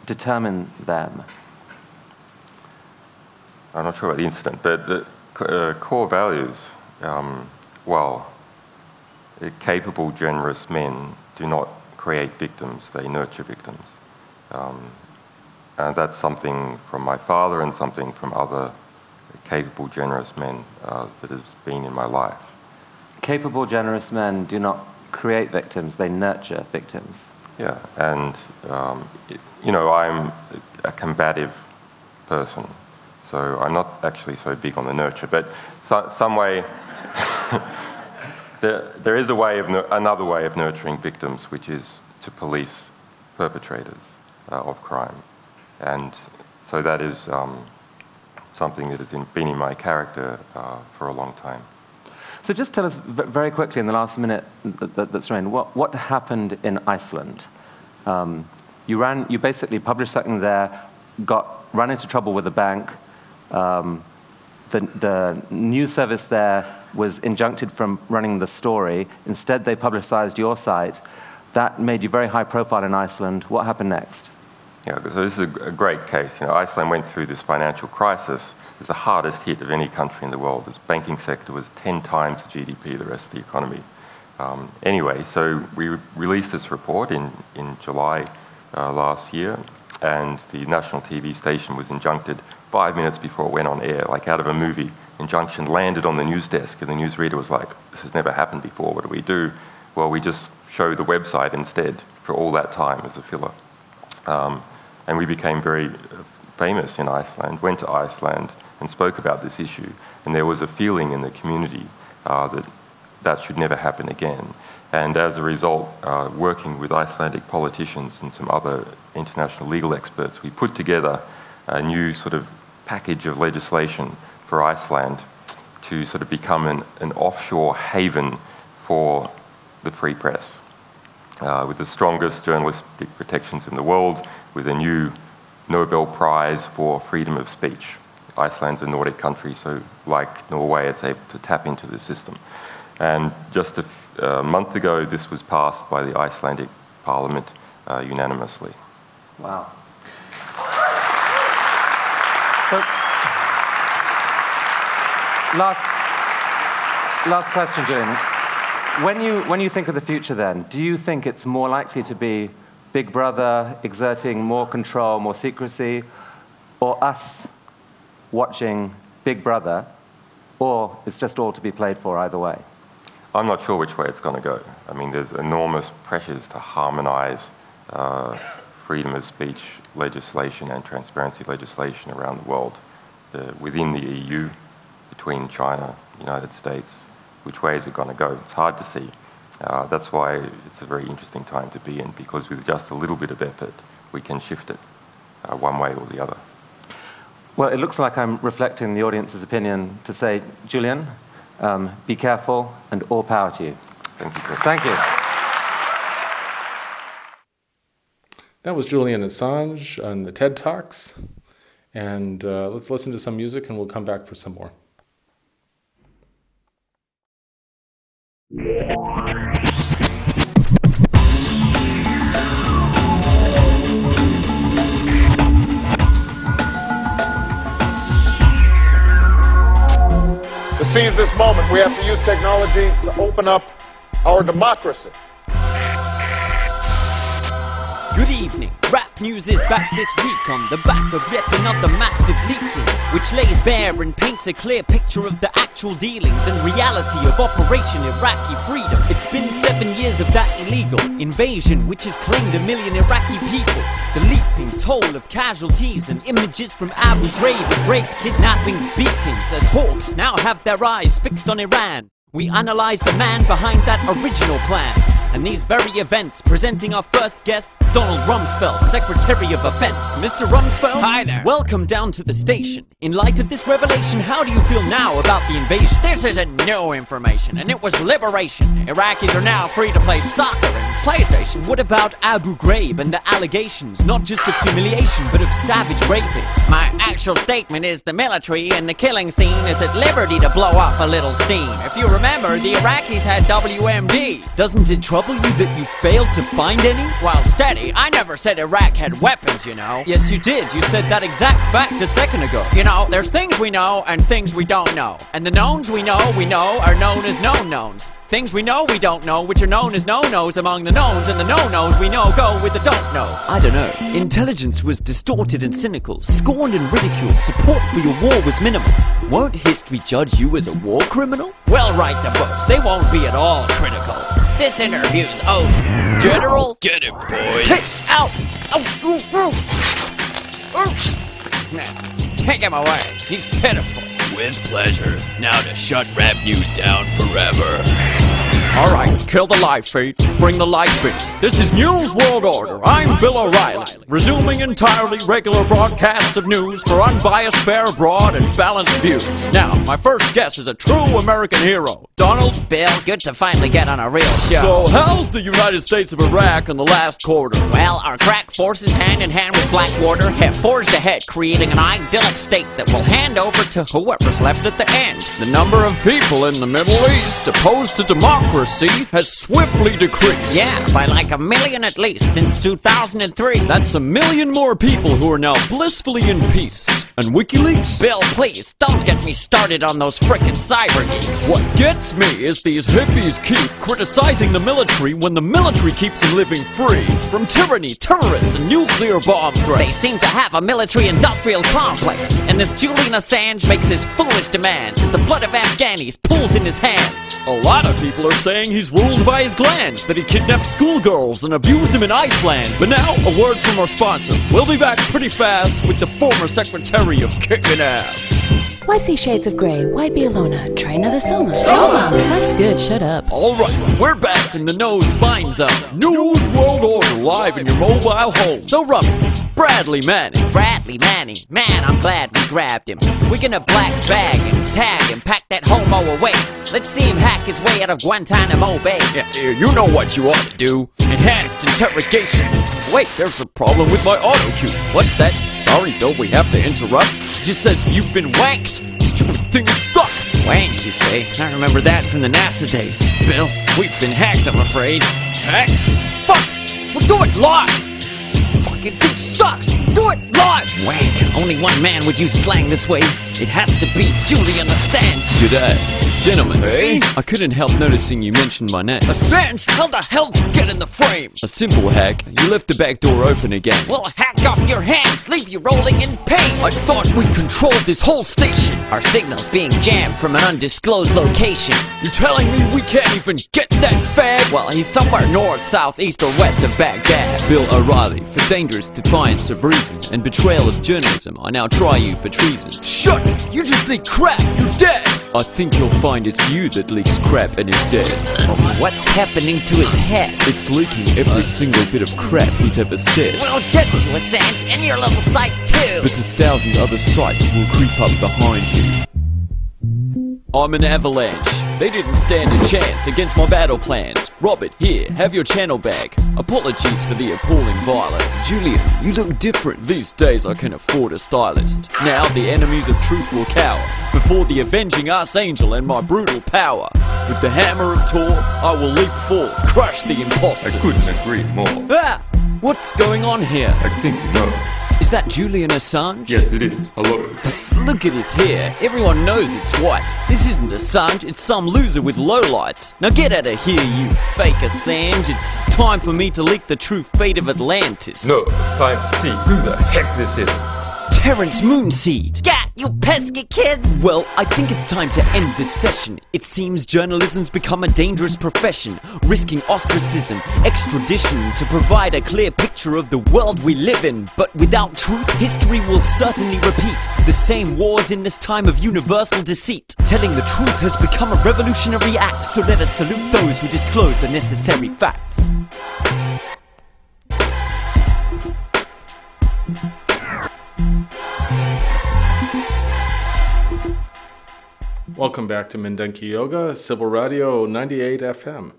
determine them? I'm not sure about the incident, but the uh, core values, um, well, capable, generous men do not create victims, they nurture victims. Um, And that's something from my father and something from other capable, generous men uh, that has been in my life. Capable, generous men do not create victims, they nurture victims. Yeah, and um, you know, I'm a combative person, so I'm not actually so big on the nurture, but so, some way, there, there is a way of another way of nurturing victims, which is to police perpetrators uh, of crime, and so that is um, something that has been in my character uh, for a long time. So just tell us very quickly in the last minute that's remaining, what, what happened in Iceland? Um, you, ran, you basically published something there, got, ran into trouble with the bank. Um, the, the news service there was injuncted from running the story. Instead, they publicized your site. That made you very high profile in Iceland. What happened next? Yeah, so this is a great case. You know, Iceland went through this financial crisis was the hardest hit of any country in the world. Its banking sector was 10 times the GDP of the rest of the economy. Um, anyway, so we re- released this report in, in July uh, last year, and the national TV station was injuncted five minutes before it went on air, like out of a movie. Injunction landed on the news desk, and the newsreader was like, This has never happened before, what do we do? Well, we just show the website instead for all that time as a filler. Um, and we became very uh, famous in Iceland, went to Iceland, and spoke about this issue. And there was a feeling in the community uh, that that should never happen again. And as a result, uh, working with Icelandic politicians and some other international legal experts, we put together a new sort of package of legislation for Iceland to sort of become an, an offshore haven for the free press, uh, with the strongest journalistic protections in the world, with a new Nobel Prize for freedom of speech. Iceland's a Nordic country, so like Norway, it's able to tap into the system. And just a uh, month ago, this was passed by the Icelandic parliament uh, unanimously. Wow. So, last, last question, Julian. When you, when you think of the future, then, do you think it's more likely to be Big Brother exerting more control, more secrecy, or us watching Big Brother, or it's just all to be played for either way? I'm not sure which way it's going to go. I mean, there's enormous pressures to harmonize uh, freedom of speech legislation and transparency legislation around the world, the, within the EU, between China, United States. Which way is it going to go? It's hard to see. Uh, that's why it's a very interesting time to be in, because with just a little bit of effort, we can shift it uh, one way or the other. Well, it looks like I'm reflecting the audience's opinion to say, Julian, um, be careful and all power to you. Thank you. Chris. Thank you. That was Julian Assange on the TED Talks. And uh, let's listen to some music and we'll come back for some more. Seize this moment, we have to use technology to open up our democracy. Good evening. Rap news is back this week on the back of yet another massive leaking, which lays bare and paints a clear picture of the actual dealings and reality of Operation Iraqi Freedom. It's been seven years of that illegal invasion, which has claimed a million Iraqi people. The leaping toll of casualties and images from Abu Ghraib, rape, kidnappings, beatings, as hawks now have their eyes fixed on Iran. We analyze the man behind that original plan and these very events, presenting our first guest, Donald Rumsfeld, Secretary of Defense. Mr. Rumsfeld? Hi there. Welcome down to the station. In light of this revelation, how do you feel now about the invasion? This isn't new information, and it was liberation. Iraqis are now free to play soccer and PlayStation. What about Abu Ghraib and the allegations, not just of humiliation, but of savage raping? My actual statement is the military and the killing scene is at liberty to blow off a little steam. If you remember, the Iraqis had WMD. Doesn't it trouble you that you failed to find any? Well, steady, I never said Iraq had weapons, you know. Yes, you did. You said that exact fact a second ago. You know, there's things we know and things we don't know. And the knowns we know we know are known as known knowns. Things we know we don't know, which are known as no knows among the knowns, and the no knows we know go with the don't knows. I don't know. Intelligence was distorted and cynical, scorned and ridiculed, support for your war was minimal. Won't history judge you as a war criminal? We'll write the books, they won't be at all critical. This interview's over. General? Get it, boys. Hey, ow! Ow! Ooh, ooh. Ooh. Take him away. He's pitiful. With pleasure. Now to shut rap news down forever. All right, kill the live feed. Bring the live feed. This is News World Order. I'm Bill O'Reilly, resuming entirely regular broadcasts of news for unbiased, fair, broad, and balanced views. Now, my first guest is a true American hero, Donald. Bill, good to finally get on a real show. So, how's the United States of Iraq in the last quarter? Well, our crack forces, hand in hand with Blackwater, have forged ahead, creating an idyllic state that will hand over to whoever's left at the end. The number of people in the Middle East opposed to democracy has swiftly decreased. Yeah, by like a million at least since 2003. That's a million more people who are now blissfully in peace. And WikiLeaks? Bill, please, don't get me started on those frickin' cyber geeks. What gets me is these hippies keep criticizing the military when the military keeps them living free from tyranny, terrorists, and nuclear bomb threats. They seem to have a military industrial complex, and this Julian Assange makes his foolish demands as the blood of Afghanis pools in his hands. A lot of people are saying he's ruled by his glands, that he kidnapped schoolgirls and abused them in Iceland. But now, a word from our sponsor. We'll be back pretty fast with the former Secretary of Kicking Ass. Why see shades of grey? Why be alone? Uh, try another Soma. Soma! That's good, shut up. Alright, we're back in the No Spin Zone. News World Order live in your mobile home. So, Rummy, Bradley Manning. Bradley Manning. Man, I'm glad we grabbed him. We're gonna black bag him, tag him, pack that homo away. Let's see him hack his way out of Guantanamo Bay. Yeah, yeah, you know what you ought to do. Enhanced interrogation. Wait, there's a problem with my auto cue. What's that? Sorry, Bill, we have to interrupt. Just says you've been wanked. Stupid thing is stuck. Wank, you say? I remember that from the NASA days. Bill, we've been hacked, I'm afraid. Hacked? Fuck! We'll do it live! Fucking sucks! Do it live! Wank. Only one man would use slang this way. It has to be Julian Assange. G'day. Gentlemen, hey? I couldn't help noticing you mentioned my name. Assange, how the hell did you get in the frame? A simple hack. You left the back door open again. Well, hack off your hands, leave you rolling in pain. I thought we controlled this whole station. Our signal's being jammed from an undisclosed location. You're telling me we can't even get that fag? Well, he's somewhere north, south, east, or west of Baghdad. Bill O'Reilly, for dangerous defiance of reason and betrayal of journalism, I now try you for treason. Shut it! You just leak crap! You're dead! I think you'll find it's you that leaks crap and is dead. What's happening to his head? It's leaking every single bit of crap he's ever said. We'll get you, Assange, and your little site too. But a thousand other sites will creep up behind you. I'm an avalanche. They didn't stand a chance against my battle plans. Robert, here, have your channel back. Apologies for the appalling violence. Julian, you look different. These days I can afford a stylist. Now the enemies of truth will cower before the avenging archangel and my brutal power. With the hammer of Thor, I will leap forth, crush the imposters. I couldn't agree more. Ah! What's going on here? I think you know. Is that Julian Assange? Yes, it is. Hello. Look at his hair. Everyone knows it's white. This isn't Assange, it's some loser with lowlights. Now get out of here, you fake Assange. It's time for me to leak the true fate of Atlantis. No, it's time to see who the heck this is. Terrence Moonseed. Gat, you pesky kids! Well, I think it's time to end this session. It seems journalism's become a dangerous profession, risking ostracism, extradition to provide a clear picture of the world we live in. But without truth, history will certainly repeat the same wars in this time of universal deceit. Telling the truth has become a revolutionary act, so let us salute those who disclose the necessary facts. Welcome back to Mindenki Joga, Civil Radio 98 FM.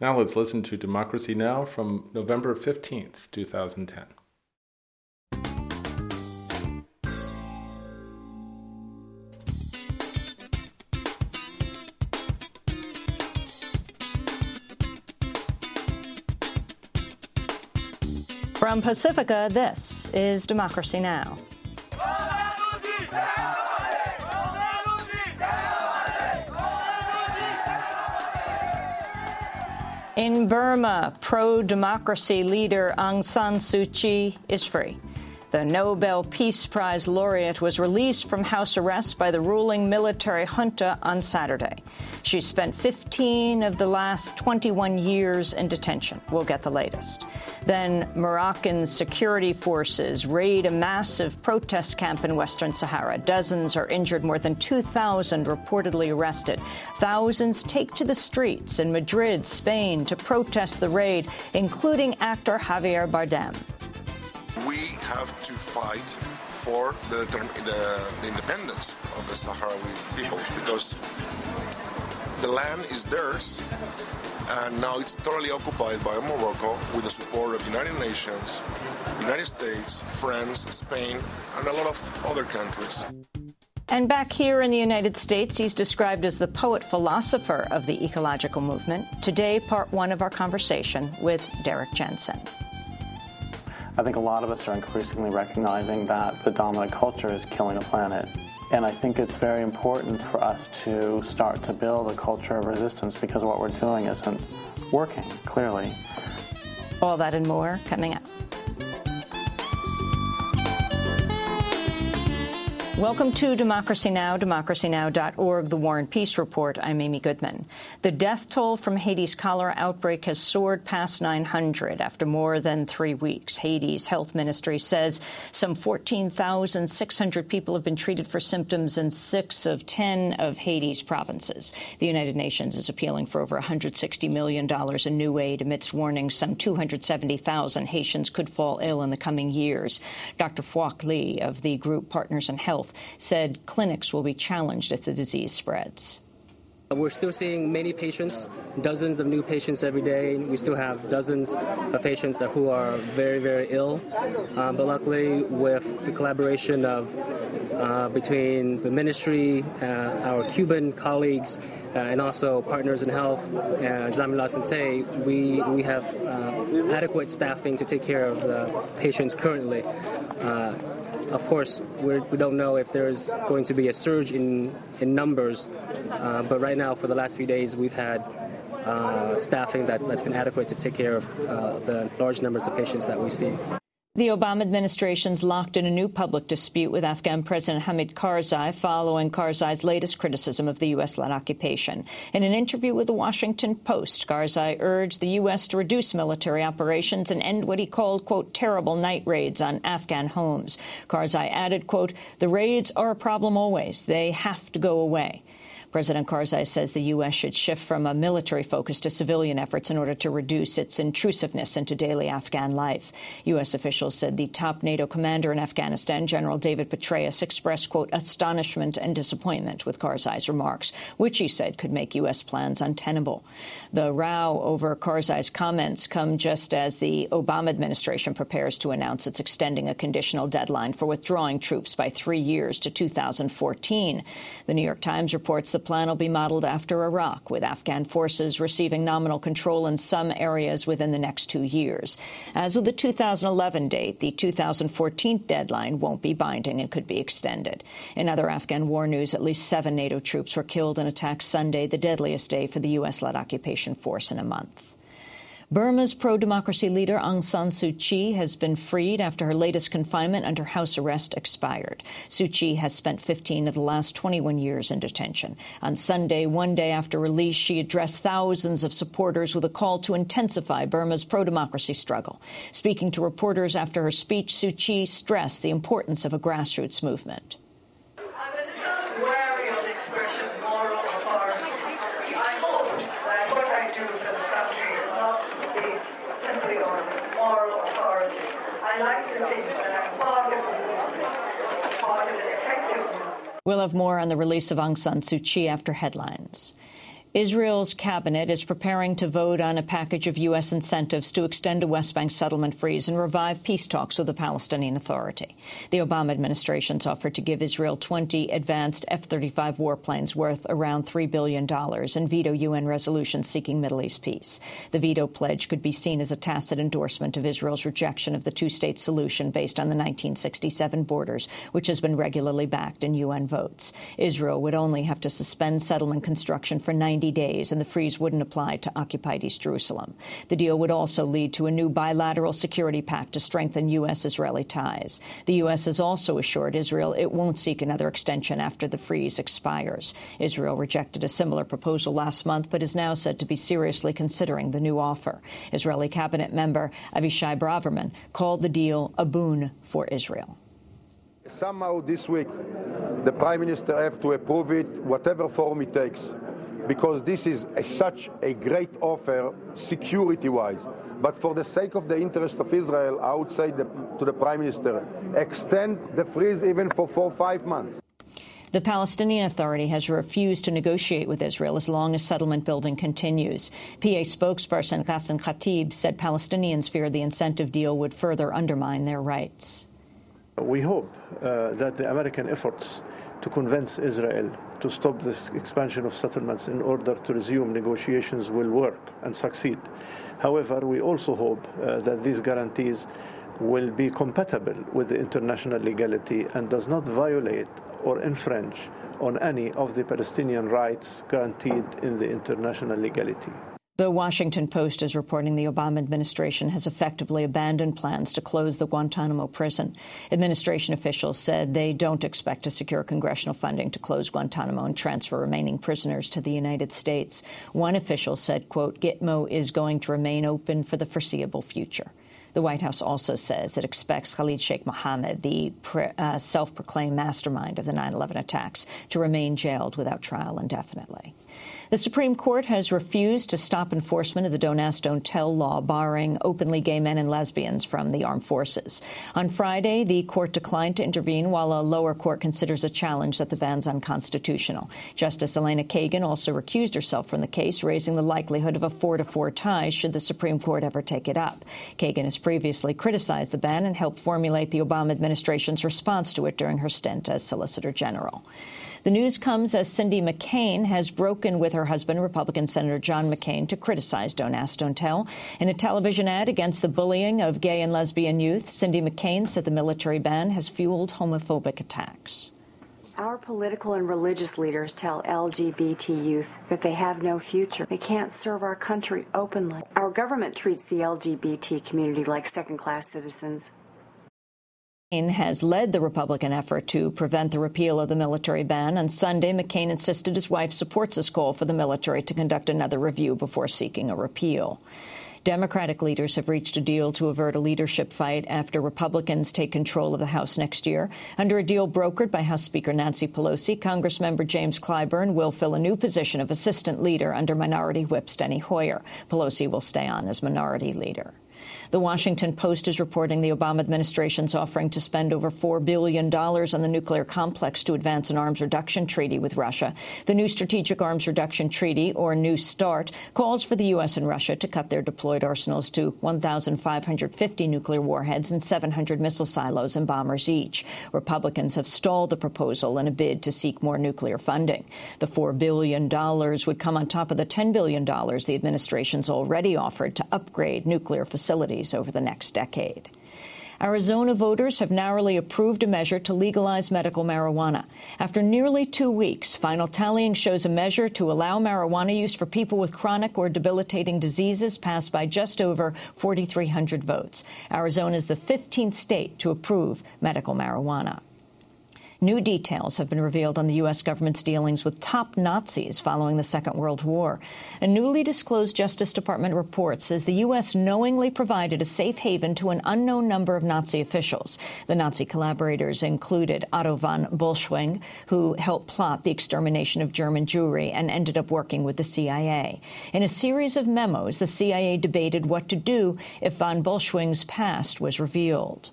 Now let's listen to Democracy Now! from November 15th, 2010. From Pacifica, this is Democracy Now! In Burma, pro democracy leader Aung San Suu Kyi is free. The Nobel Peace Prize laureate was released from house arrest by the ruling military junta on Saturday. She spent 15 of the last 21 years in detention. We'll get the latest. Then Moroccan security forces raid a massive protest camp in Western Sahara. Dozens are injured, more than 2,000 reportedly arrested. Thousands take to the streets in Madrid, Spain, to protest the raid, including actor Javier Bardem. Have to fight for the, the, the independence of the Sahrawi people because the land is theirs and now it's totally occupied by Morocco with the support of United Nations, United States, France, Spain, and a lot of other countries. And back here in the United States, he's described as the poet philosopher of the ecological movement. Today, part one of our conversation with Derrick Jensen. I think a lot of us are increasingly recognizing that the dominant culture is killing the planet. And I think it's very important for us to start to build a culture of resistance because what we're doing isn't working, clearly. All that and more coming up. Welcome to Democracy Now!, democracynow.org, The War and Peace Report. I'm Amy Goodman. The death toll from Haiti's cholera outbreak has soared past 900 after more than three weeks. Haiti's health ministry says some 14,600 people have been treated for symptoms in six of 10 of Haiti's provinces. The United Nations is appealing for over $160 million in new aid amidst warnings some 270,000 Haitians could fall ill in the coming years. Dr. Phuoc Le of the group Partners in Health said clinics will be challenged if the disease spreads. We're still seeing many patients, dozens of new patients every day. We still have dozens of patients who are very, very ill. Uh, but luckily, with the collaboration of uh, between the ministry, uh, our Cuban colleagues, uh, and also partners in health, uh, Zanmi Lasante, we, we have uh, adequate staffing to take care of the patients currently. Of course, we're, we do not know if there's going to be a surge in, in numbers, uh, but right now, for the last few days, we've had uh, staffing that, that's been adequate to take care of uh, the large numbers of patients that we see. The Obama administration's locked in a new public dispute with Afghan President Hamid Karzai following Karzai's latest criticism of the U.S.-led occupation. In an interview with the Washington Post, Karzai urged the U.S. to reduce military operations and end what he called, quote, terrible night raids on Afghan homes. Karzai added, quote, the raids are a problem always. They have to go away. President Karzai says the U.S. should shift from a military focus to civilian efforts in order to reduce its intrusiveness into daily Afghan life. U.S. officials said the top NATO commander in Afghanistan, General David Petraeus, expressed, quote, astonishment and disappointment with Karzai's remarks, which he said could make U.S. plans untenable. The row over Karzai's comments come just as the Obama administration prepares to announce it's extending a conditional deadline for withdrawing troops by three years to 2014. The New York Times reports the plan will be modeled after Iraq, with Afghan forces receiving nominal control in some areas within the next two years. As with the 2011 date, the 2014 deadline won't be binding and could be extended. In other Afghan war news, at least seven NATO troops were killed in attacks Sunday, the deadliest day for the U.S.-led occupation force in a month. Burma's pro-democracy leader Aung San Suu Kyi has been freed after her latest confinement under house arrest expired. Suu Kyi has spent 15 of the last 21 years in detention. On Sunday, one day after release, she addressed thousands of supporters with a call to intensify Burma's pro-democracy struggle. Speaking to reporters after her speech, Suu Kyi stressed the importance of a grassroots movement. We'll have more on the release of Aung San Suu Kyi after headlines. Israel's cabinet is preparing to vote on a package of U.S. incentives to extend a West Bank settlement freeze and revive peace talks with the Palestinian Authority. The Obama administration's offered to give Israel 20 advanced F-35 warplanes worth around $3 billion and veto UN resolutions seeking Middle East peace. The veto pledge could be seen as a tacit endorsement of Israel's rejection of the two-state solution based on the 1967 borders, which has been regularly backed in UN votes. Israel would only have to suspend settlement construction for 90 90 days, and the freeze wouldn't apply to occupied East Jerusalem. The deal would also lead to a new bilateral security pact to strengthen U.S.-Israeli ties. The U.S. has also assured Israel it won't seek another extension after the freeze expires. Israel rejected a similar proposal last month, but is now said to be seriously considering the new offer. Israeli cabinet member Avishai Braverman called the deal a boon for Israel. Somehow this week, the Prime Minister have to approve it, whatever form it takes because this is a, such a great offer security-wise. But for the sake of the interest of Israel, I would say the, to the Prime Minister, extend the freeze even for four or five months. The Palestinian Authority has refused to negotiate with Israel as long as settlement building continues. PA spokesperson Ghassan Khatib said Palestinians fear the incentive deal would further undermine their rights. We hope uh, that the American efforts to convince Israel to stop this expansion of settlements in order to resume negotiations will work and succeed. However, we also hope uh, that these guarantees will be compatible with the international legality and does not violate or infringe on any of the Palestinian rights guaranteed in the international legality. The Washington Post is reporting the Obama administration has effectively abandoned plans to close the Guantanamo prison. Administration officials said they don't expect to secure congressional funding to close Guantanamo and transfer remaining prisoners to the United States. One official said, quote, Gitmo is going to remain open for the foreseeable future. The White House also says it expects Khalid Sheikh Mohammed, the uh, self-proclaimed mastermind of the 9-11 attacks, to remain jailed without trial indefinitely. The Supreme Court has refused to stop enforcement of the Don't Ask, Don't Tell law barring openly gay men and lesbians from the armed forces. On Friday, the court declined to intervene while a lower court considers a challenge that the ban's unconstitutional. Justice Elena Kagan also recused herself from the case, raising the likelihood of a four-to-four tie should the Supreme Court ever take it up. Kagan has previously criticized the ban and helped formulate the Obama administration's response to it during her stint as Solicitor General. The news comes as Cindy McCain has broken with her husband, Republican Senator John McCain, to criticize Don't Ask, Don't Tell. In a television ad against the bullying of gay and lesbian youth, Cindy McCain said the military ban has fueled homophobic attacks. Our political and religious leaders tell LGBT youth that they have no future. They can't serve our country openly. Our government treats the LGBT community like second-class citizens has led the Republican effort to prevent the repeal of the military ban. On Sunday, McCain insisted his wife supports his call for the military to conduct another review before seeking a repeal. Democratic leaders have reached a deal to avert a leadership fight after Republicans take control of the House next year. Under a deal brokered by House Speaker Nancy Pelosi, Congressmember James Clyburn will fill a new position of assistant leader under Minority Whip Steny Hoyer. Pelosi will stay on as minority leader. The Washington Post is reporting the Obama administration's offering to spend over $4 billion on the nuclear complex to advance an arms reduction treaty with Russia. The new Strategic Arms Reduction Treaty, or New START, calls for the U.S. and Russia to cut their deployed arsenals to 1,550 nuclear warheads and 700 missile silos and bombers each. Republicans have stalled the proposal in a bid to seek more nuclear funding. The $4 billion would come on top of the $10 billion the administration's already offered to upgrade nuclear facilities over the next decade. Arizona voters have narrowly approved a measure to legalize medical marijuana. After nearly two weeks, final tallying shows a measure to allow marijuana use for people with chronic or debilitating diseases passed by just over 4,300 votes. Arizona is the 15th state to approve medical marijuana. New details have been revealed on the U.S. government's dealings with top Nazis following the Second World War. A newly disclosed Justice Department report says the U.S. knowingly provided a safe haven to an unknown number of Nazi officials. The Nazi collaborators included Otto von Bolschwing, who helped plot the extermination of German Jewry and ended up working with the CIA. In a series of memos, the CIA debated what to do if von Bolschwing's past was revealed.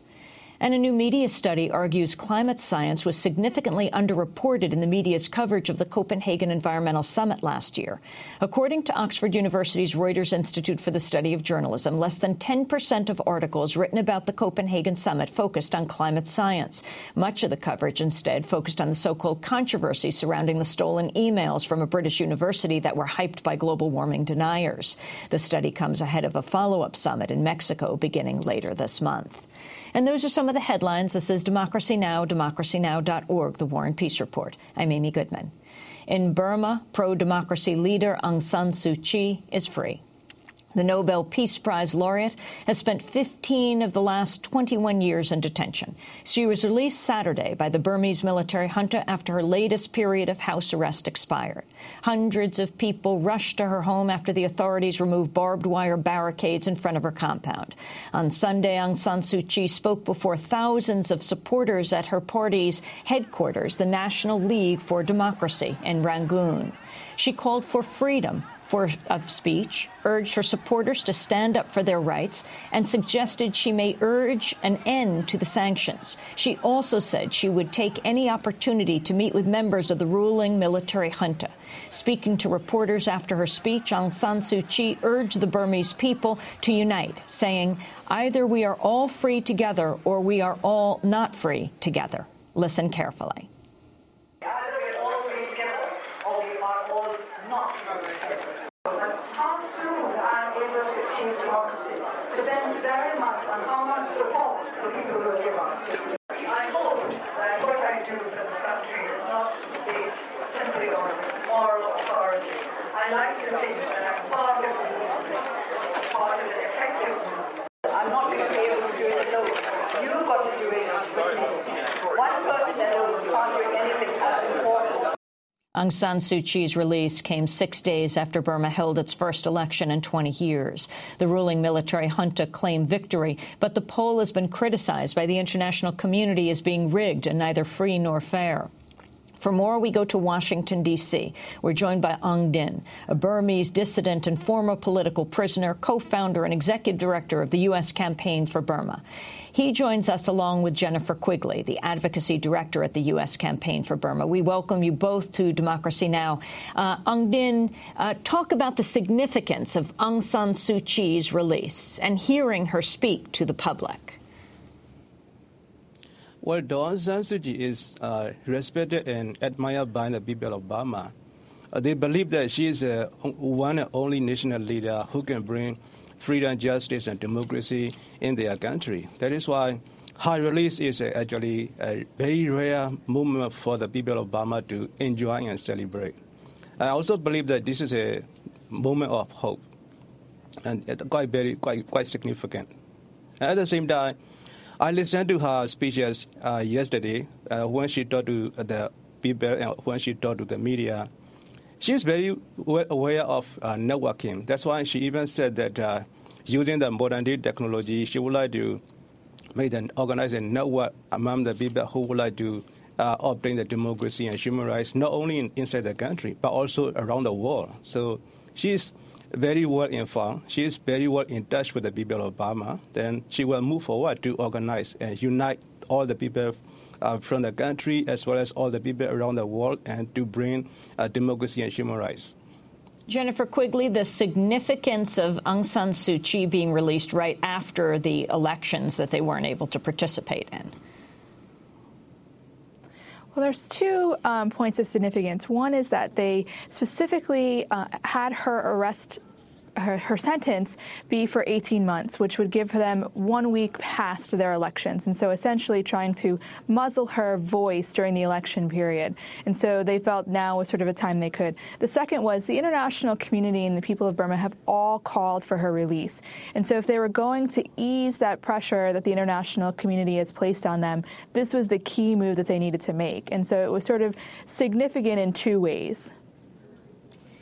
And a new media study argues climate science was significantly underreported in the media's coverage of the Copenhagen Environmental Summit last year. According to Oxford University's Reuters Institute for the Study of Journalism, less than 10% of articles written about the Copenhagen Summit focused on climate science. Much of the coverage instead focused on the so-called controversy surrounding the stolen emails from a British university that were hyped by global warming deniers. The study comes ahead of a follow-up summit in Mexico beginning later this month. And those are some of the headlines. This is Democracy Now!, democracynow.org, The War and Peace Report. I'm Amy Goodman. In Burma, pro-democracy leader Aung San Suu Kyi is free. The Nobel Peace Prize laureate has spent 15 of the last 21 years in detention. She was released Saturday by the Burmese military junta after her latest period of house arrest expired. Hundreds of people rushed to her home after the authorities removed barbed wire barricades in front of her compound. On Sunday, Aung San Suu Kyi spoke before thousands of supporters at her party's headquarters, the National League for Democracy in Rangoon. She called for freedom for, of speech, urged her supporters to stand up for their rights, and suggested she may urge an end to the sanctions. She also said she would take any opportunity to meet with members of the ruling military junta. Speaking to reporters after her speech, Aung San Suu Kyi urged the Burmese people to unite, saying, either we are all free together or we are all not free together. Listen carefully. Yeah. Aung San Suu Kyi's release came six days after Burma held its first election in 20 years. The ruling military junta claimed victory, but the poll has been criticized by the international community as being rigged and neither free nor fair. For more, we go to Washington, D.C. We're joined by Aung Din, a Burmese dissident and former political prisoner, co-founder and executive director of the U.S. Campaign for Burma. He joins us along with Jennifer Quigley, the advocacy director at the U.S. Campaign for Burma. We welcome you both to Democracy Now! Uh, Aung Din, uh, talk about the significance of Aung San Suu Kyi's release and hearing her speak to the public. Well, Daw Aung San Suu Kyi is uh, respected and admired by the people of Burma. Uh, they believe that she is uh, one and only national leader who can bring freedom, justice, and democracy in their country. That is why her release is uh, actually a very rare moment for the people of Burma to enjoy and celebrate. I also believe that this is a moment of hope and quite very quite quite significant. At the same time, I listened to her speeches uh, yesterday uh, when she talked to the people and when she talked to the media. She's very well aware of uh, networking. That's why she even said that uh, using the modern day technology, she would like to make an organize a network among the people who would like to uh, obtain the democracy and human rights, not only in, inside the country, but also around the world. So she's very well informed. She is very well in touch with the people of Burma. Then she will move forward to organize and unite all the people uh, from the country as well as all the people around the world and to bring uh, democracy and human rights. Jennifer Quigley, the significance of Aung San Suu Kyi being released right after the elections that they weren't able to participate in. Well, there's two um, points of significance. One is that they specifically uh, had her arrest her, her, sentence be for 18 months, which would give them one week past their elections. And so essentially trying to muzzle her voice during the election period. And so they felt now was sort of a time they could. The second was the international community and the people of Burma have all called for her release. And so if they were going to ease that pressure that the international community has placed on them, this was the key move that they needed to make. And so it was sort of significant in two ways.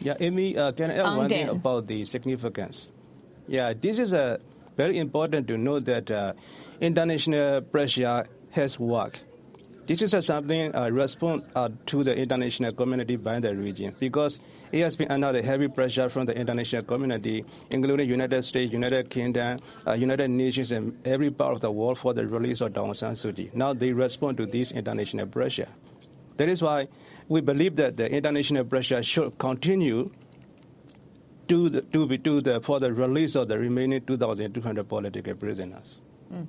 Yeah, Amy, uh, can I add one thing about the significance? Yeah, this is uh, very important to know that uh, international pressure has worked. this is a something uh, response uh, to the international community by the region because it has been under the heavy pressure from the international community, including United States, United Kingdom, uh, United Nations, and every part of the world for the release of Aung San Suu Kyi. Now they respond to this international pressure. That is why we believe that the international pressure should continue to, the, to be to the, for the release of the remaining 2,200 political prisoners. Mm.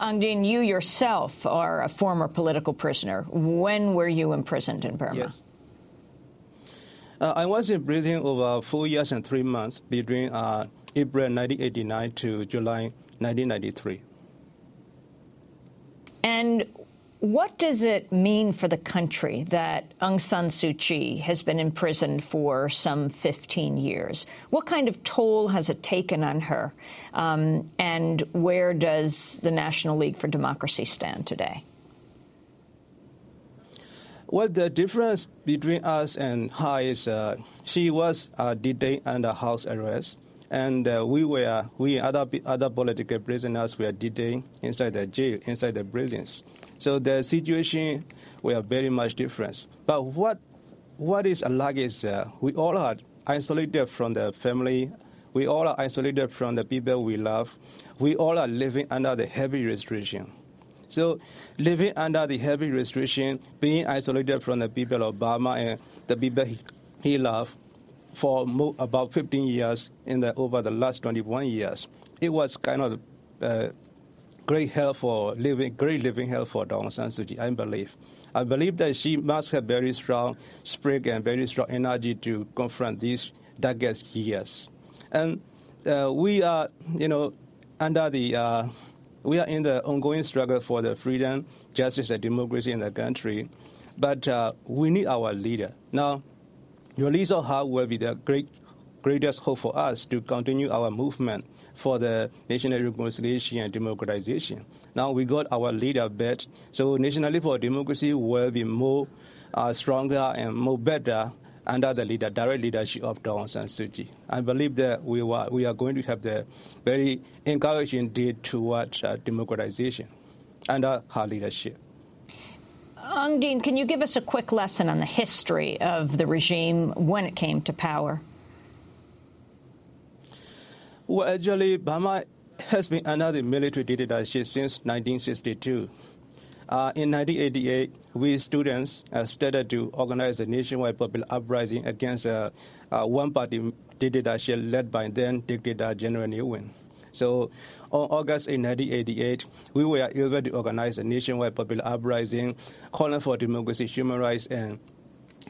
Aung Din, you yourself are a former political prisoner. When were you imprisoned in Burma? Yes. Uh, I was in prison over four years and three months between uh, April 1989 to July 1993. And what does it mean for the country that Aung San Suu Kyi has been imprisoned for some 15 years? What kind of toll has it taken on her? Um, and where does the National League for Democracy stand today? Well, the difference between us and her is uh, she was uh, detained under house arrest, and uh, we were we other other political prisoners were detained inside the jail, inside the prisons. So the situation were very much different. But what what is alike is uh, we all are isolated from the family. We all are isolated from the people we love. We all are living under the heavy restriction. So living under the heavy restriction, being isolated from the people of Burma and the people he, he loved for mo- about 15 years in the, over the last 21 years, it was kind of uh, great help for living, great living help for Aung San Suu Kyi, I believe. I believe that she must have very strong spirit and very strong energy to confront these darkest years. And uh, we are, you know, under the, uh, we are in the ongoing struggle for the freedom, justice, and democracy in the country. But uh, we need our leader. Now, your of her will be the great, greatest hope for us to continue our movement for the national reconciliation and democratization. Now we got our leader back, so nationally for Democracy will be more uh, stronger and more better under the leader, direct leadership of Aung San Suu Kyi. I believe that we, were, we are going to have the very encouraging deed towards uh, democratization under her leadership. Aung Din, can you give us a quick lesson on the history of the regime when it came to power? Well, actually, Burma has been under the military dictatorship since 1962. Uh, in 1988, we students uh, started to organize a nationwide popular uprising against a one-party dictatorship led by then dictator General Ne So on August 8, 1988, we were able to organize a nationwide popular uprising calling for democracy, human rights, and,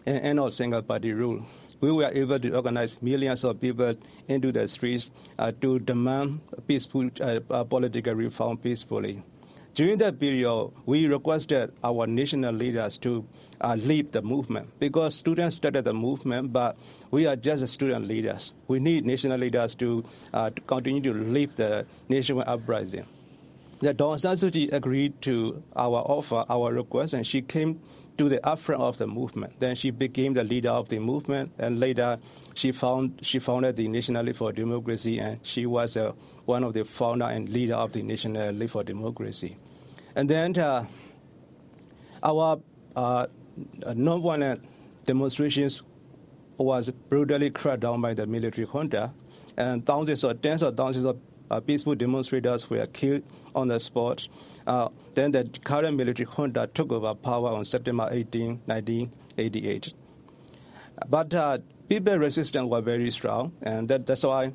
and, and not single-party rule we were able to organize millions of people into the streets uh, to demand peaceful uh, uh, political reform peacefully. During that period, we requested our national leaders to uh, lead the movement because students started the movement, but we are just student leaders. We need national leaders to, uh, to continue to lead the nationwide uprising. The Daw Aung San Suu Kyi agreed to our offer, our request, and she came to the upfront of the movement. Then she became the leader of the movement, and later she found she founded the National League for Democracy, and she was uh, one of the founder and leader of the National League for Democracy. And then uh, our uh, non-violent demonstrations was brutally cracked down by the military junta, and thousands or tens of thousands of uh, peaceful demonstrators were killed on the spot. Uh, then the current military junta took over power on September 18, 1988. But uh, people resistance were very strong, and that, that's why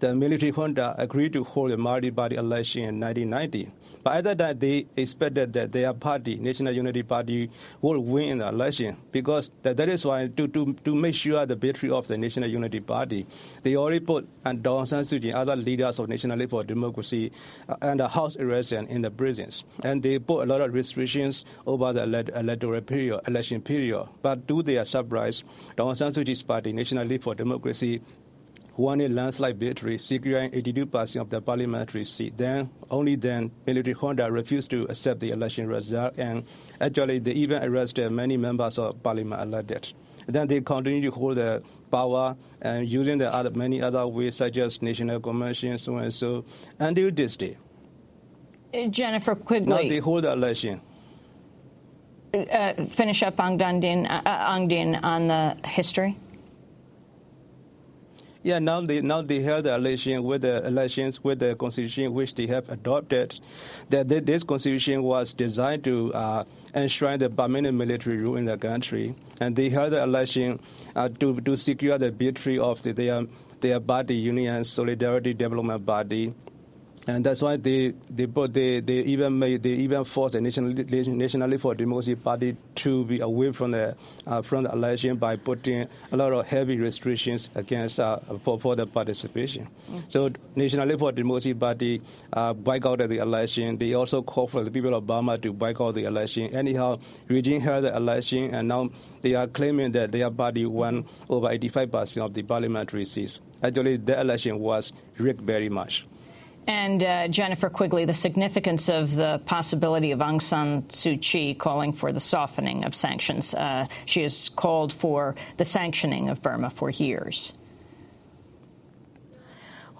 the military junta agreed to hold a multi-party election in 1990. But at that they expected that their party, National Unity Party, will win in the election because that, that is why to, to, to make sure the victory of the National Unity Party, they already put and Daw Aung San Suu Kyi, other leaders of National League for Democracy, uh, under house arrest in the prisons, and they put a lot of restrictions over the electoral period, election period. But to their surprise, Daw Aung San Suu Kyi's party, National League for Democracy, won a landslide victory, securing 82% of the parliamentary seat. Then, only then, military junta refused to accept the election result, and actually, they even arrested many members of parliament elected. Then they continued to hold the power and using the other, many other ways, such as national convention, so and so, until this day. Uh, Jennifer Quigley. Now they hold the election. Uh, finish up Aung Din, uh, Aung Din on the history. Yeah, now they now they have the election with the elections with the constitution which they have adopted. That this constitution was designed to uh, enshrine the permanent military rule in the country, and they held the election uh, to to secure the victory of the, their their party union Solidarity Development Party and that's why they they they, they even made they even forced the national nationally for democracy party to be away from the uh, from the election by putting a lot of heavy restrictions against uh, for for the participation. Mm. So nationally for democracy party uh, boycotted the election. They also called for the people of Burma to boycott the election. Anyhow, regime held the election, and now they are claiming that their party won over 85 percent of the parliamentary seats. Actually, the election was rigged very much. And uh, Jennifer Quigley, the significance of the possibility of Aung San Suu Kyi calling for the softening of sanctions. Uh, she has called for the sanctioning of Burma for years.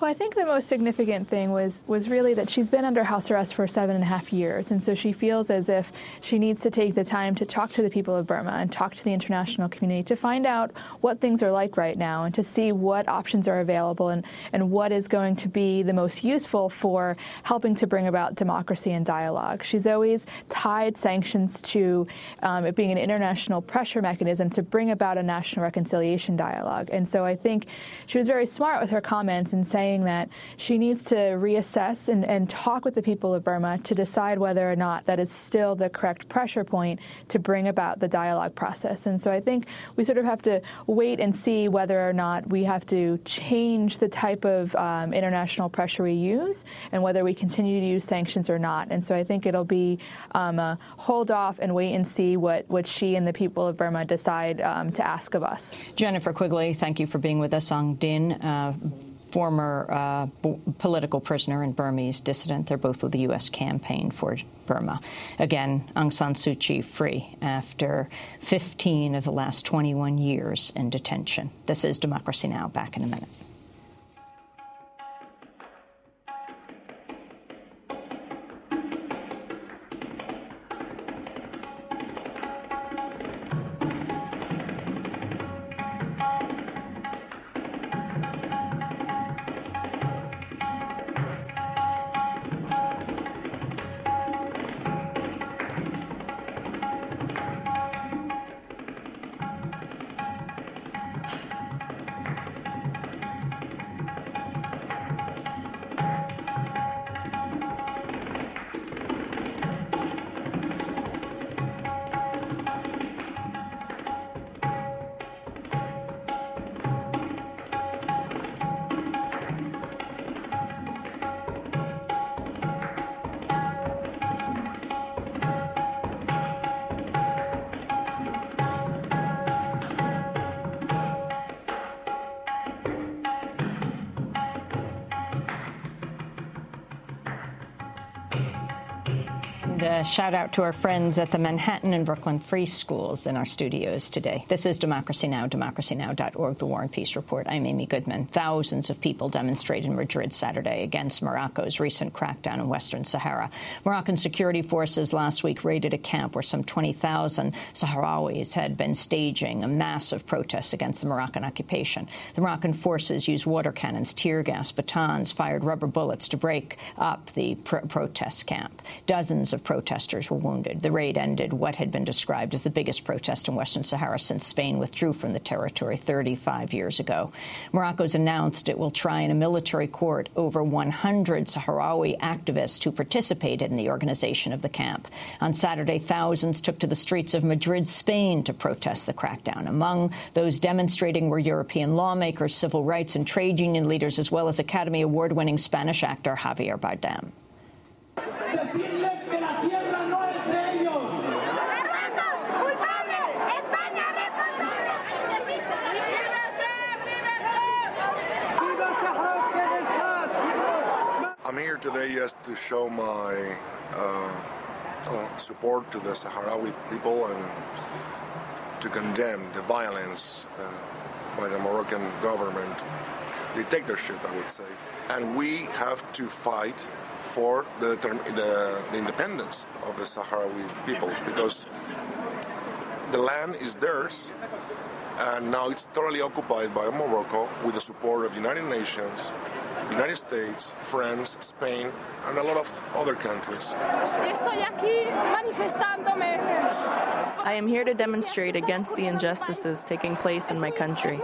Well, I think the most significant thing was was really that she's been under house arrest for seven and a half years, and so she feels as if she needs to take the time to talk to the people of Burma and talk to the international community to find out what things are like right now and to see what options are available and, and what is going to be the most useful for helping to bring about democracy and dialogue. She's always tied sanctions to um, it being an international pressure mechanism to bring about a national reconciliation dialogue, and so I think she was very smart with her comments in saying saying that she needs to reassess and, and talk with the people of Burma to decide whether or not that is still the correct pressure point to bring about the dialogue process. And so I think we sort of have to wait and see whether or not we have to change the type of um, international pressure we use and whether we continue to use sanctions or not. And so I think it'll be um, a hold off and wait and see what, what she and the people of Burma decide um, to ask of us. Jennifer Quigley, thank you for being with us Aung Din. Uh, former uh, political prisoner and Burmese dissident. They're both with the U.S. campaign for Burma. Again, Aung San Suu Kyi free after 15 of the last 21 years in detention. This is Democracy Now! Back in a minute. Uh, shout out to our friends at the Manhattan and Brooklyn Free Schools in our studios today. This is Democracy Now!, democracynow.org, The War and Peace Report. I'm Amy Goodman. Thousands of people demonstrated in Madrid Saturday against Morocco's recent crackdown in Western Sahara. Moroccan security forces last week raided a camp where some 20,000 Sahrawis had been staging a massive protest against the Moroccan occupation. The Moroccan forces used water cannons, tear gas, batons, fired rubber bullets to break up the protest camp. Dozens of protesters were wounded. The raid ended what had been described as the biggest protest in Western Sahara since Spain withdrew from the territory 35 years ago. Morocco's announced it will try in a military court over 100 Sahrawi activists who participated in the organization of the camp. On Saturday, thousands took to the streets of Madrid, Spain, to protest the crackdown. Among those demonstrating were European lawmakers, civil rights and trade union leaders, as well as Academy Award-winning Spanish actor Javier Bardem. I'm here today just to show my uh, uh, support to the Sahrawi people and to condemn the violence uh, by the Moroccan government, the dictatorship, I would say. And we have to fight for the, the, the independence of the Sahrawi people because the land is theirs, and now it's totally occupied by Morocco with the support of the United Nations, United States, France, Spain, and a lot of other countries. Estoy aquí manifestándome. I am here to demonstrate against the injustices taking place in my country.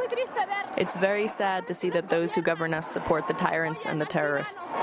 It's very sad to see that those who govern us support the tyrants and the terrorists.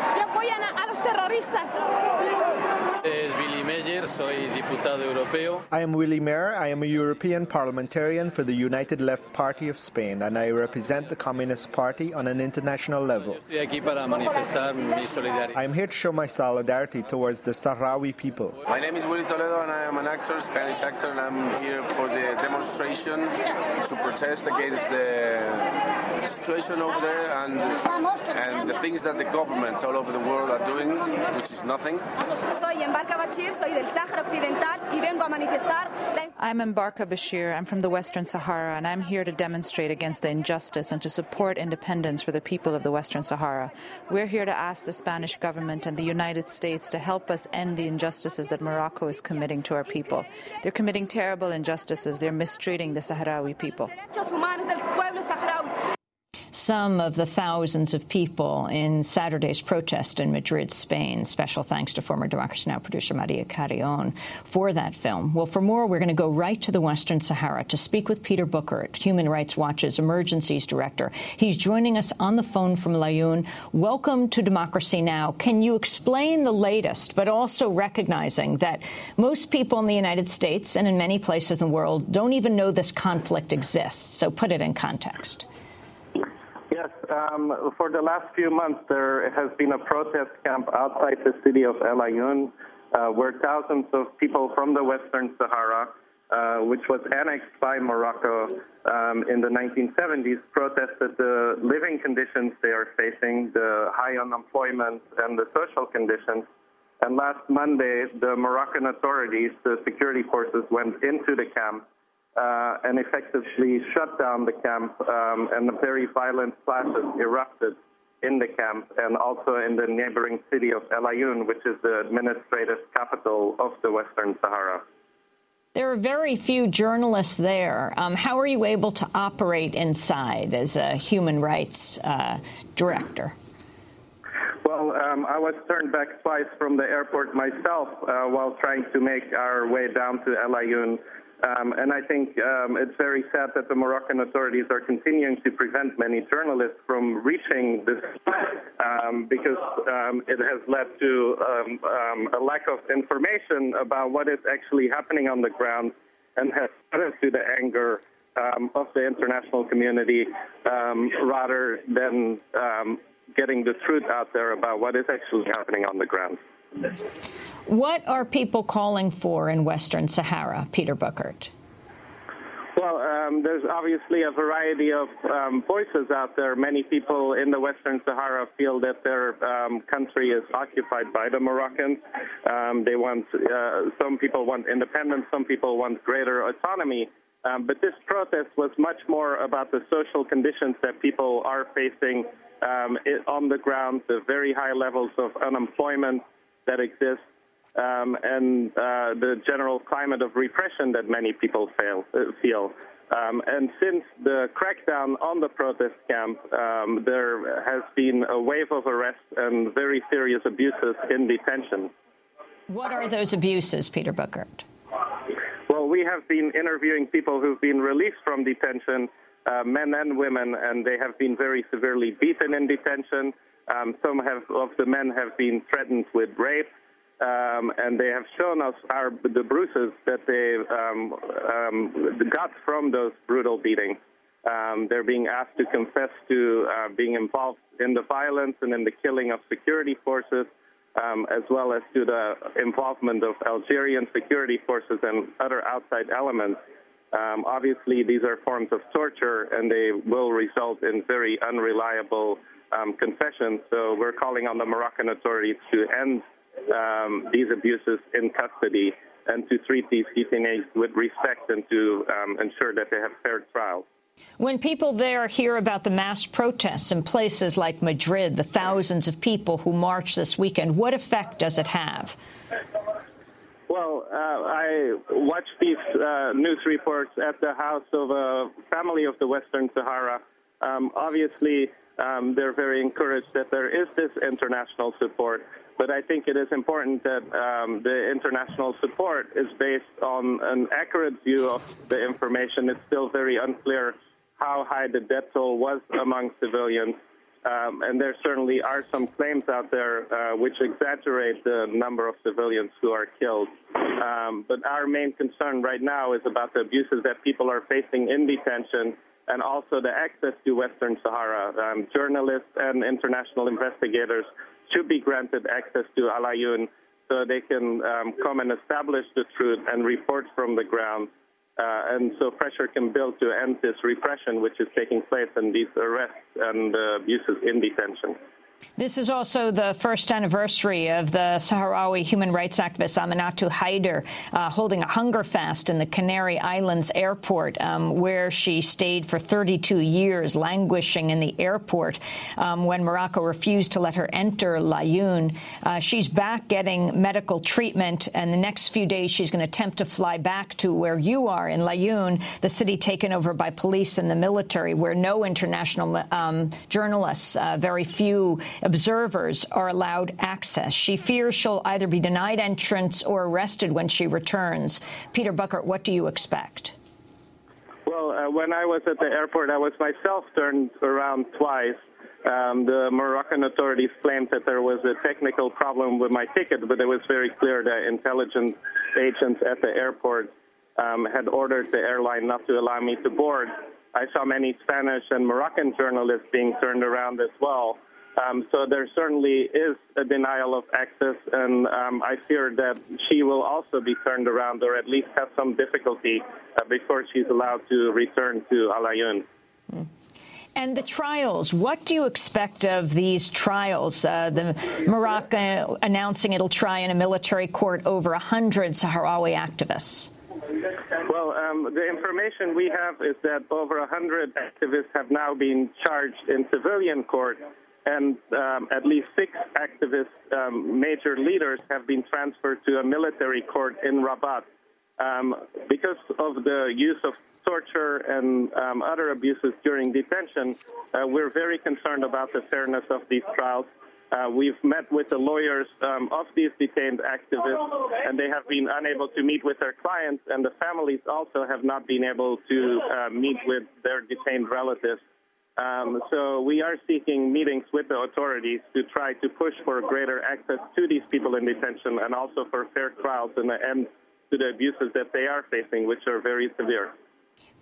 Y apoyan a, a los terroristas. Es Billy Meyer, soy diputado europeo. I am Willy Meyer. I am a European parliamentarian for the United Left Party of Spain, and I represent the Communist Party on an international level. Estoy aquí para manifestar mi solidaridad. I am here to show my solidarity towards the Sahrawi people. My name is Willy Toledo, and I am an actor, Spanish actor, and I'm here for the demonstration to protest against the situation over there and and the things that the governments all over the world are doing, which is nothing. Bachir, soy del Sáhara Occidental y vengo a manifestar I'm Mbarka Bashir. I'm from the Western Sahara, and I'm here to demonstrate against the injustice and to support independence for the people of the Western Sahara. We're here to ask the Spanish government and the United States to help us end the injustices that Morocco is committing to our people. They're committing terrible injustices. They're mistreating the Sahrawi people. Some of the thousands of people in Saturday's protest in Madrid, Spain. Special thanks to former Democracy Now! producer Maria Carrion for that film. Well, for more, we're going to go right to the Western Sahara to speak with Peter Bouckaert, Human Rights Watch's Emergencies Director. He's joining us on the phone from Laayoune. Welcome to Democracy Now! Can you explain the latest, but also recognizing that most people in the United States and in many places in the world don't even know this conflict exists? So put it in context. Yes, um, for the last few months, there has been a protest camp outside the city of El Ayoun, uh, where thousands of people from the Western Sahara, uh, which was annexed by Morocco um, in the 1970s, protested the living conditions they are facing, the high unemployment, and the social conditions. And last Monday, the Moroccan authorities, the security forces, went into the camp uh, and effectively shut down the camp, um, and very violent clashes erupted in the camp and also in the neighboring city of El Ayoun, which is the administrative capital of the Western Sahara. There are very few journalists there. Um, how are you able to operate inside as a human rights uh, director? Well, um, I was turned back twice from the airport myself uh, while trying to make our way down to El Ayoun. Um, and I think um, it's very sad that the Moroccan authorities are continuing to prevent many journalists from reaching this um, because um, it has led to um, um, a lack of information about what is actually happening on the ground and has added to the anger of the international community rather than getting the truth out there about what is actually happening on the ground. What are people calling for in Western Sahara, Peter Bouckaert? Well, um, there's obviously a variety of um, voices out there. Many people in the Western Sahara feel that their um, country is occupied by the Moroccans. Um, they want, uh, some people want independence, some people want greater autonomy. Um, but this protest was much more about the social conditions that people are facing um, on the ground, the very high levels of unemployment that exists um, and uh, the general climate of repression that many people fail, uh, feel. Um, and since the crackdown on the protest camp, um, there has been a wave of arrests and very serious abuses in detention. What are those abuses, Peter Bouckaert? Well, we have been interviewing people who've been released from detention, uh, men and women, and they have been very severely beaten in detention. Um, some have, of the men have been threatened with rape, um, and they have shown us our, the bruises that they um, um, got from those brutal beatings. Um, they're being asked to confess to uh, being involved in the violence and in the killing of security forces, um, as well as to the involvement of Algerian security forces and other outside elements. Obviously, these are forms of torture, and they will result in very unreliable um, confessions. So we're calling on the Moroccan authorities to end um, these abuses in custody and to treat these detainees with respect and to um, ensure that they have fair trials. When people there hear about the mass protests in places like Madrid, the thousands of people who marched this weekend, what effect does it have? Well, uh, I watched these uh, news reports at the house of a family of the Western Sahara. Um, obviously, um, they're very encouraged that there is this international support. But I think it is important that um, the international support is based on an accurate view of the information. It's still very unclear how high the death toll was among civilians. Um, and there certainly are some claims out there uh, which exaggerate the number of civilians who are killed. Um, but our main concern right now is about the abuses that people are facing in detention and also the access to Western Sahara. Um, journalists and international investigators should be granted access to Al Ayoun so they can um, come and establish the truth and report from the ground. Uh, and so pressure can build to end this repression which is taking place and these arrests and uh, abuses in detention. This is also the first anniversary of the Sahrawi human rights activist Aminatou Haider uh, holding a hunger fast in the Canary Islands airport, um, where she stayed for 32 years, languishing in the airport um, when Morocco refused to let her enter Laayoune. Uh, she's back getting medical treatment, and the next few days she's going to attempt to fly back to where you are in Laayoune, the city taken over by police and the military, where no international um, journalists, uh, very few observers are allowed access. She fears she'll either be denied entrance or arrested when she returns. Peter Bouckaert, what do you expect? Well, uh, when I was at the airport, I was myself turned around twice. Um, the Moroccan authorities claimed that there was a technical problem with my ticket, but it was very clear that intelligence agents at the airport um, had ordered the airline not to allow me to board. I saw many Spanish and Moroccan journalists being turned around as well. Um, so there certainly is a denial of access, and um, I fear that she will also be turned around or at least have some difficulty uh, before she's allowed to return to Al Ayoun. Mm. And the trials, what do you expect of these trials? Uh, the Morocco announcing it'll try in a military court over 100 Sahrawi activists. Well, um, the information we have is that over 100 activists have now been charged in civilian court and um, at least six activists, um, major leaders, have been transferred to a military court in Rabat. Um, because of the use of torture and um, other abuses during detention, uh, we're very concerned about the fairness of these trials. Uh, we've met with the lawyers um, of these detained activists, and they have been unable to meet with their clients, and the families also have not been able to uh, meet with their detained relatives. Um, so we are seeking meetings with the authorities to try to push for greater access to these people in detention and also for fair trials and an end to the abuses that they are facing, which are very severe.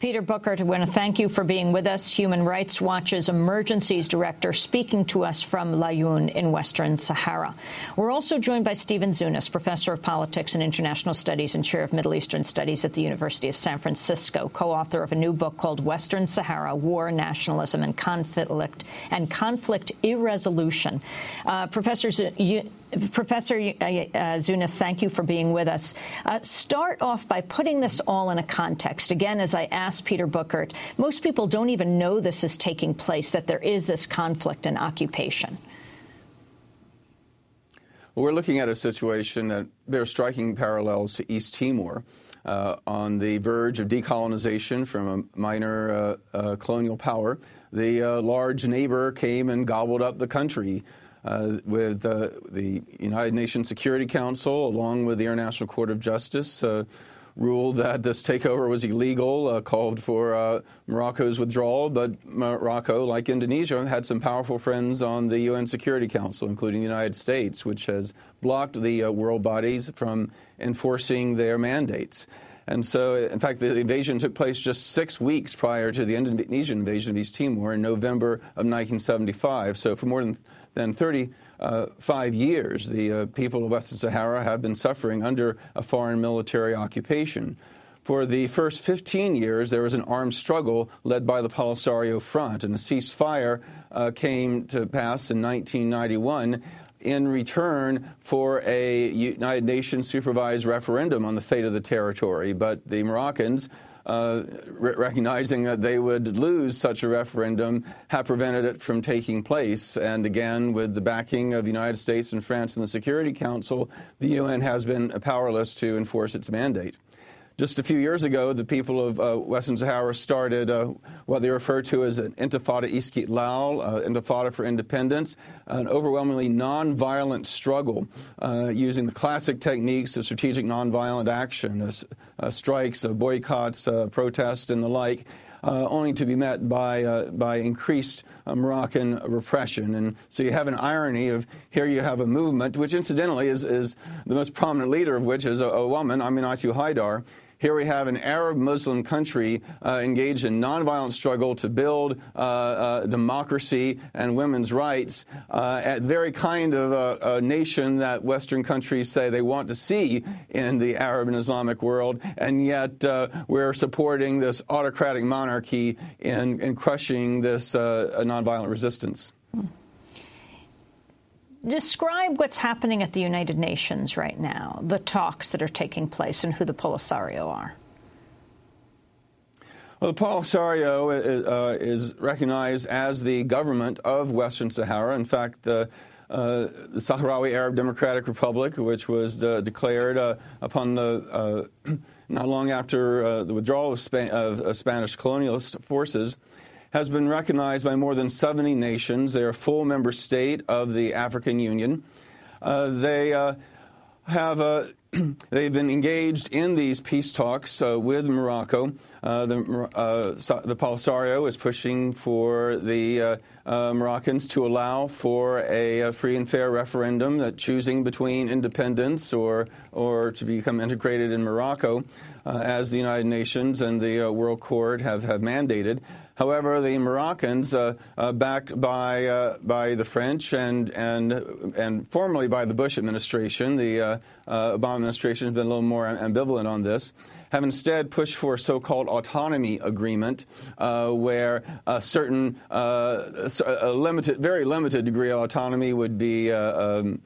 Peter Bouckaert, I want to thank you for being with us. Human Rights Watch's Emergencies Director speaking to us from Laayoune in Western Sahara. We're also joined by Stephen Zunes, Professor of Politics and International Studies and Chair of Middle Eastern Studies at the University of San Francisco, co-author of a new book called Western Sahara, War, Nationalism, and Conflict, and Conflict Irresolution. Uh, Professor, you, Professor uh, uh, thank you for being with us. Uh, start off by putting this all in a context. Again, as I asked Peter Bouckaert, most people don't even know this is taking place, that there is this conflict and occupation. Well, we're looking at a situation that bears striking parallels to East Timor. Uh, on the verge of decolonization from a minor uh, uh, colonial power, the large neighbor came and gobbled up the country. Uh, with uh, the United Nations Security Council, along with the International Court of Justice, uh, ruled that this takeover was illegal, uh, called for uh, Morocco's withdrawal. But Morocco, like Indonesia, had some powerful friends on the UN Security Council, including the United States, which has blocked the world bodies from enforcing their mandates. And so, in fact, the invasion took place just six weeks prior to the Indonesian invasion of East Timor in November of 1975. So, for more than than 35 years, the uh, people of Western Sahara have been suffering under a foreign military occupation. For the first 15 years, there was an armed struggle led by the Polisario Front, and a ceasefire uh, came to pass in 1991 in return for a United Nations supervised referendum on the fate of the territory. But the Moroccans, uh, re- recognizing that they would lose such a referendum, have prevented it from taking place. And again, with the backing of the United States and France in the Security Council, the UN has been powerless to enforce its mandate. Just a few years ago, the people of uh, Western Sahara started uh, what they refer to as an Intifada Istiqlal, uh, Intifada for Independence, an overwhelmingly nonviolent struggle uh, using the classic techniques of strategic nonviolent action, uh, strikes, boycotts, uh, protests, and the like. Uh, only to be met by uh, by increased uh, Moroccan repression. And so you have an irony of here you have a movement, which incidentally is, is the most prominent leader of which is a, a woman, Aminatou Haider, here we have an Arab Muslim country uh, engaged in nonviolent struggle to build uh, uh, democracy and women's rights uh, at very kind of a, a, nation that Western countries say they want to see in the Arab and Islamic world, and yet uh, we're supporting this autocratic monarchy in, in crushing this uh, nonviolent resistance. Describe what's happening at the United Nations right now, the talks that are taking place, and who the Polisario are. Well, the Polisario is, uh, is recognized as the government of Western Sahara. In fact, the uh, the Sahrawi Arab Democratic Republic, which was uh, declared uh, upon the uh, not long after uh, the withdrawal of, of Spanish colonialist forces, has been recognized by more than 70 nations. They're a full member state of the African Union. Uh, they uh, have uh, they've been engaged in these peace talks uh, with Morocco. Uh, the, uh, the Polisario is pushing for the Moroccans to allow for a, free and fair referendum that choosing between independence or or to become integrated in Morocco, as the United Nations and the World Court have, have mandated. However, the Moroccans, uh, uh, backed by uh, by the French and and and formerly by the Bush administration, the uh, uh, Obama administration has been a little more ambivalent on this. Have instead pushed for a so-called autonomy agreement, uh, where a certain a limited, very limited degree of autonomy would be. Um,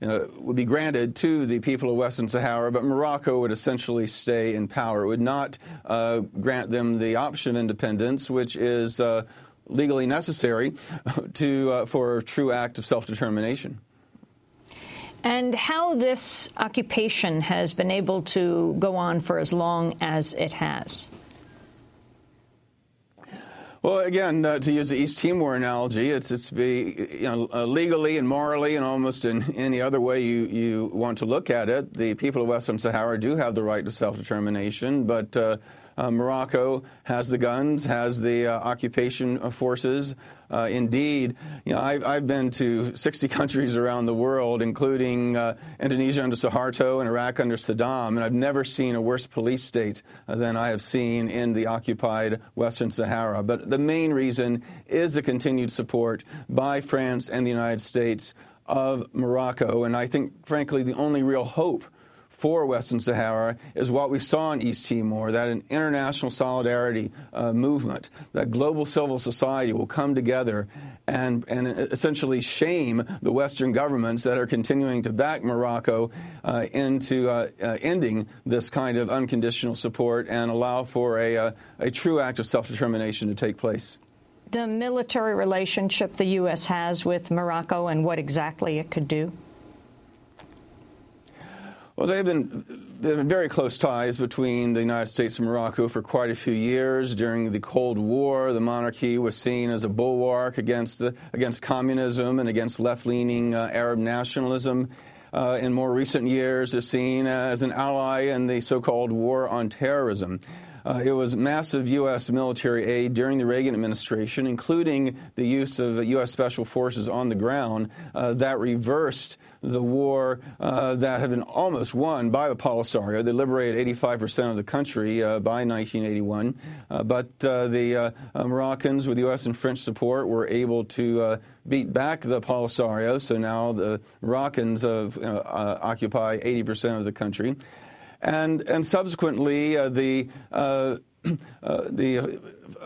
you know, would be granted to the people of Western Sahara, but Morocco would essentially stay in power. It would not uh, grant them the option of independence, which is uh, legally necessary to, uh, for a true act of self-determination. And how this occupation has been able to go on for as long as it has. Well, again, uh, to use the East Timor analogy, it's it's be you know, uh, legally and morally and almost in any other way you, you want to look at it. The people of Western Sahara do have the right to self determination, but uh, uh, Morocco has the guns, has the uh, occupation forces. Uh, indeed, you know, I've, I've, been to 60 countries around the world, including uh, Indonesia under Suharto and Iraq under Saddam, and I've never seen a worse police state uh, than I have seen in the occupied Western Sahara. But the main reason is the continued support by France and the United States of Morocco, and I think, frankly, the only real hope for Western Sahara is what we saw in East Timor that an international solidarity uh, movement, that global civil society will come together and, and essentially shame the Western governments that are continuing to back Morocco uh, into uh, uh ending this kind of unconditional support and allow for a, uh, a true act of self determination to take place. The military relationship the U.S. has with Morocco and what exactly it could do? Well, they've been, been very close ties between the United States and Morocco for quite a few years. During the Cold War, the monarchy was seen as a bulwark against, the, against communism and against left-leaning uh, Arab nationalism. Uh, in more recent years, is seen as an ally in the so-called war on terrorism. Uh, it was massive U.S. military aid during the Reagan administration, including the use of U.S. special forces on the ground, uh, that reversed the war uh, that had been almost won by the Polisario. They liberated 85% of the country uh, by 1981. Uh, but uh, the Moroccans, with U.S. and French support, were able to beat back the Polisario. So now the Moroccans occupy 80% of the country. And, and subsequently, uh, the, uh, uh, the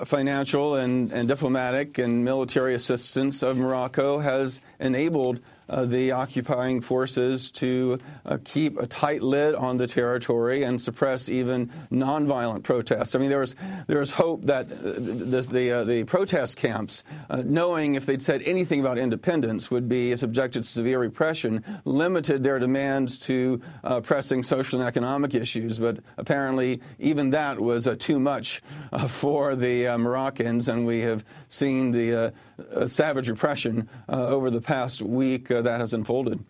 financial and, and diplomatic and military assistance of Morocco has enabled uh, the occupying forces to uh, keep a tight lid on the territory and suppress even nonviolent protests. I mean, there was there was hope that uh, the uh, the protest camps, uh, knowing if they'd said anything about independence, would be subjected to severe repression, limited their demands to pressing social and economic issues. But apparently, even that was too much for the Moroccans, and we have seen the Uh, savage repression uh, over the past week uh, that has unfolded.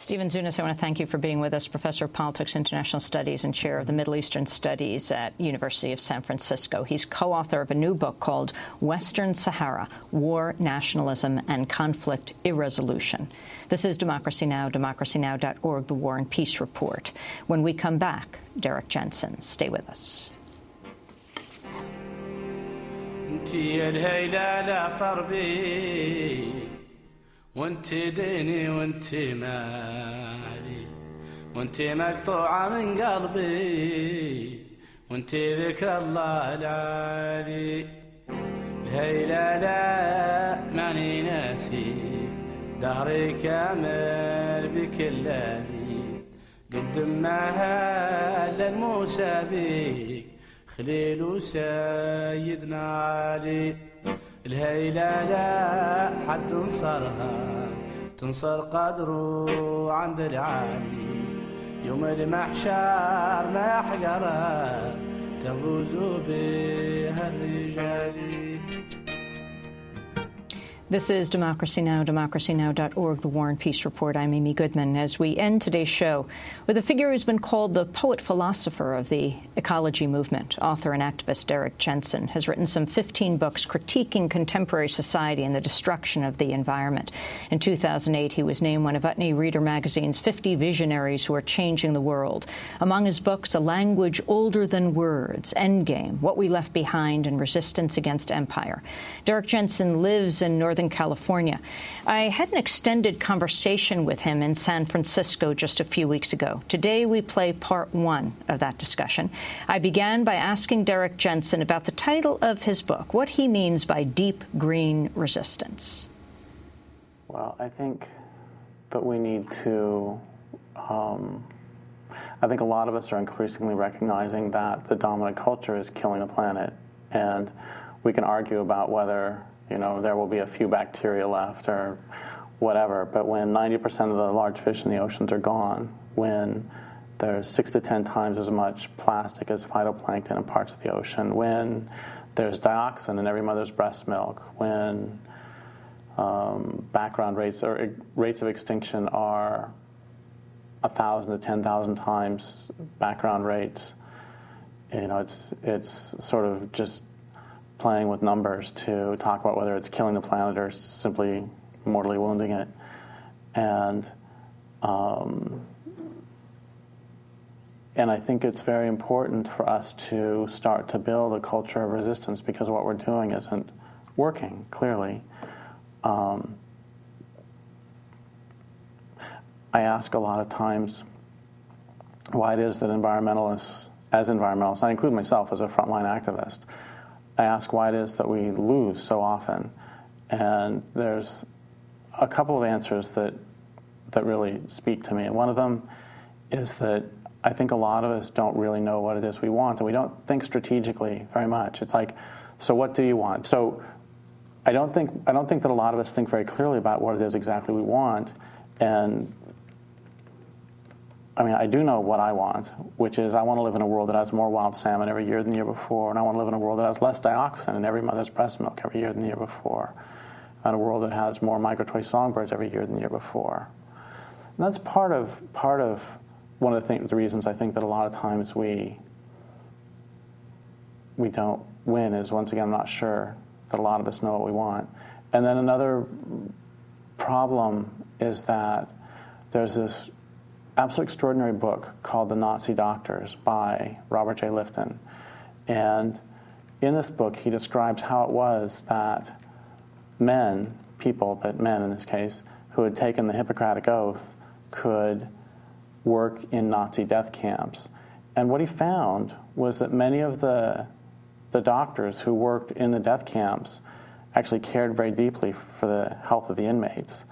Stephen Zunes, I want to thank you for being with us, Professor of Politics, International Studies, and Chair of the Middle Eastern Studies at University of San Francisco. He's co-author of a new book called Western Sahara, War, Nationalism, and Conflict Irresolution. This is Democracy Now!, democracynow.org, The War and Peace Report. When we come back, Derrick Jensen. Stay with us. انتي الهيلة لا طربي. وانتي ديني وانتي مالي. وانتي مقطوعة من قلبي. وانتي ذكر الله العالي. الهيلة لا ماني ناسي. دهري كامل بكل ليل قد ما هذا الموسى بيك. خليل وسيدنا علي. الهيلة لا حد تنصرها تنصر قدره عند العالي. يوم المحشر ما يحقره تفوز بها الرجال. This is Democracy Now!, democracynow.org, The War and Peace Report. I'm Amy Goodman. As we end today's show with a figure who's been called the poet-philosopher of the ecology movement, author and activist Derrick Jensen has written some 15 books critiquing contemporary society and the destruction of the environment. In 2008, he was named one of Utne Reader magazine's 50 visionaries who are changing the world. Among his books, A Language Older Than Words, Endgame, What We Left Behind, and Resistance Against Empire. Derrick Jensen lives in Northern Northern California. I had an extended conversation with him in San Francisco just a few weeks ago. Today, we play part one of that discussion. I began by asking Derrick Jensen about the title of his book, what he means by deep green resistance. Well, I think that we need to. Um, I think a lot of us are increasingly recognizing that the dominant culture is killing the planet. And we can argue about whether you know, there will be a few bacteria left or whatever. But when 90% of the large fish in the oceans are gone, when there's six to 10 times as much plastic as phytoplankton in parts of the ocean, when there's dioxin in every mother's breast milk, when um, background rates or rates of extinction are a thousand to ten thousand times background rates. You know, it's it's sort of just playing with numbers to talk about whether it's killing the planet or simply mortally wounding it. And um, and I think it's very important for us to start to build a culture of resistance because what we're doing isn't working, clearly. Um, I ask a lot of times why it is that environmentalists, as environmentalists, I include myself as a frontline activist, I ask why it is that we lose so often. And there's a couple of answers that, that really speak to me. And one of them is that I think a lot of us don't really know what it is we want, and we don't think strategically very much. It's like, so what do you want? So I don't think I don't think that a lot of us think very clearly about what it is exactly we want, and I mean, I do know what I want, which is I want to live in a world that has more wild salmon every year than the year before, and I want to live in a world that has less dioxin in every mother's breast milk every year than the year before, and a world that has more migratory songbirds every year than the year before. And that's part of part of one of the, things, the reasons I think that a lot of times we we don't win is once again I'm not sure that a lot of us know what we want. And then another problem is that there's this absolutely extraordinary book called The Nazi Doctors by Robert J. Lifton. And in this book, he describes how it was that men, people, but men in this case, who had taken the Hippocratic Oath could work in Nazi death camps. And what he found was that many of the the doctors who worked in the death camps actually cared very deeply for the health of the inmates.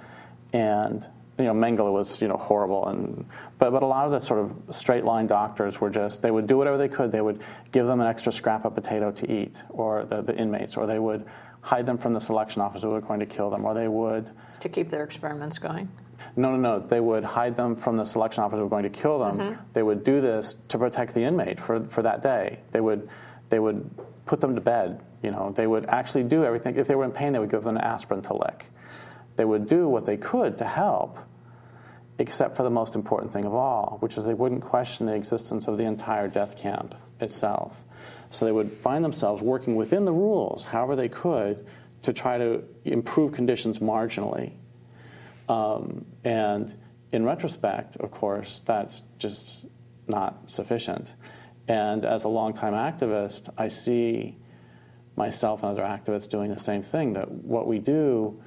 And you know, Mengele was you know horrible, and but but a lot of the sort of straight line doctors were just they would do whatever they could. They would give them an extra scrap of potato to eat, or the, the inmates, or they would hide them from the selection officers who were going to kill them, or they would to keep their experiments going. No, no, no. They would hide them from the selection officers who were going to kill them. Mm-hmm. They would do this to protect the inmate for, for that day. They would, they would put them to bed. You know, they would actually do everything. If they were in pain, they would give them an aspirin to lick. They would do what they could to help, except for the most important thing of all, which is they wouldn't question the existence of the entire death camp itself. So they would find themselves working within the rules, however they could, to try to improve conditions marginally. Um, and in retrospect, of course, that's just not sufficient. And as a longtime activist, I see myself and other activists doing the same thing that what we do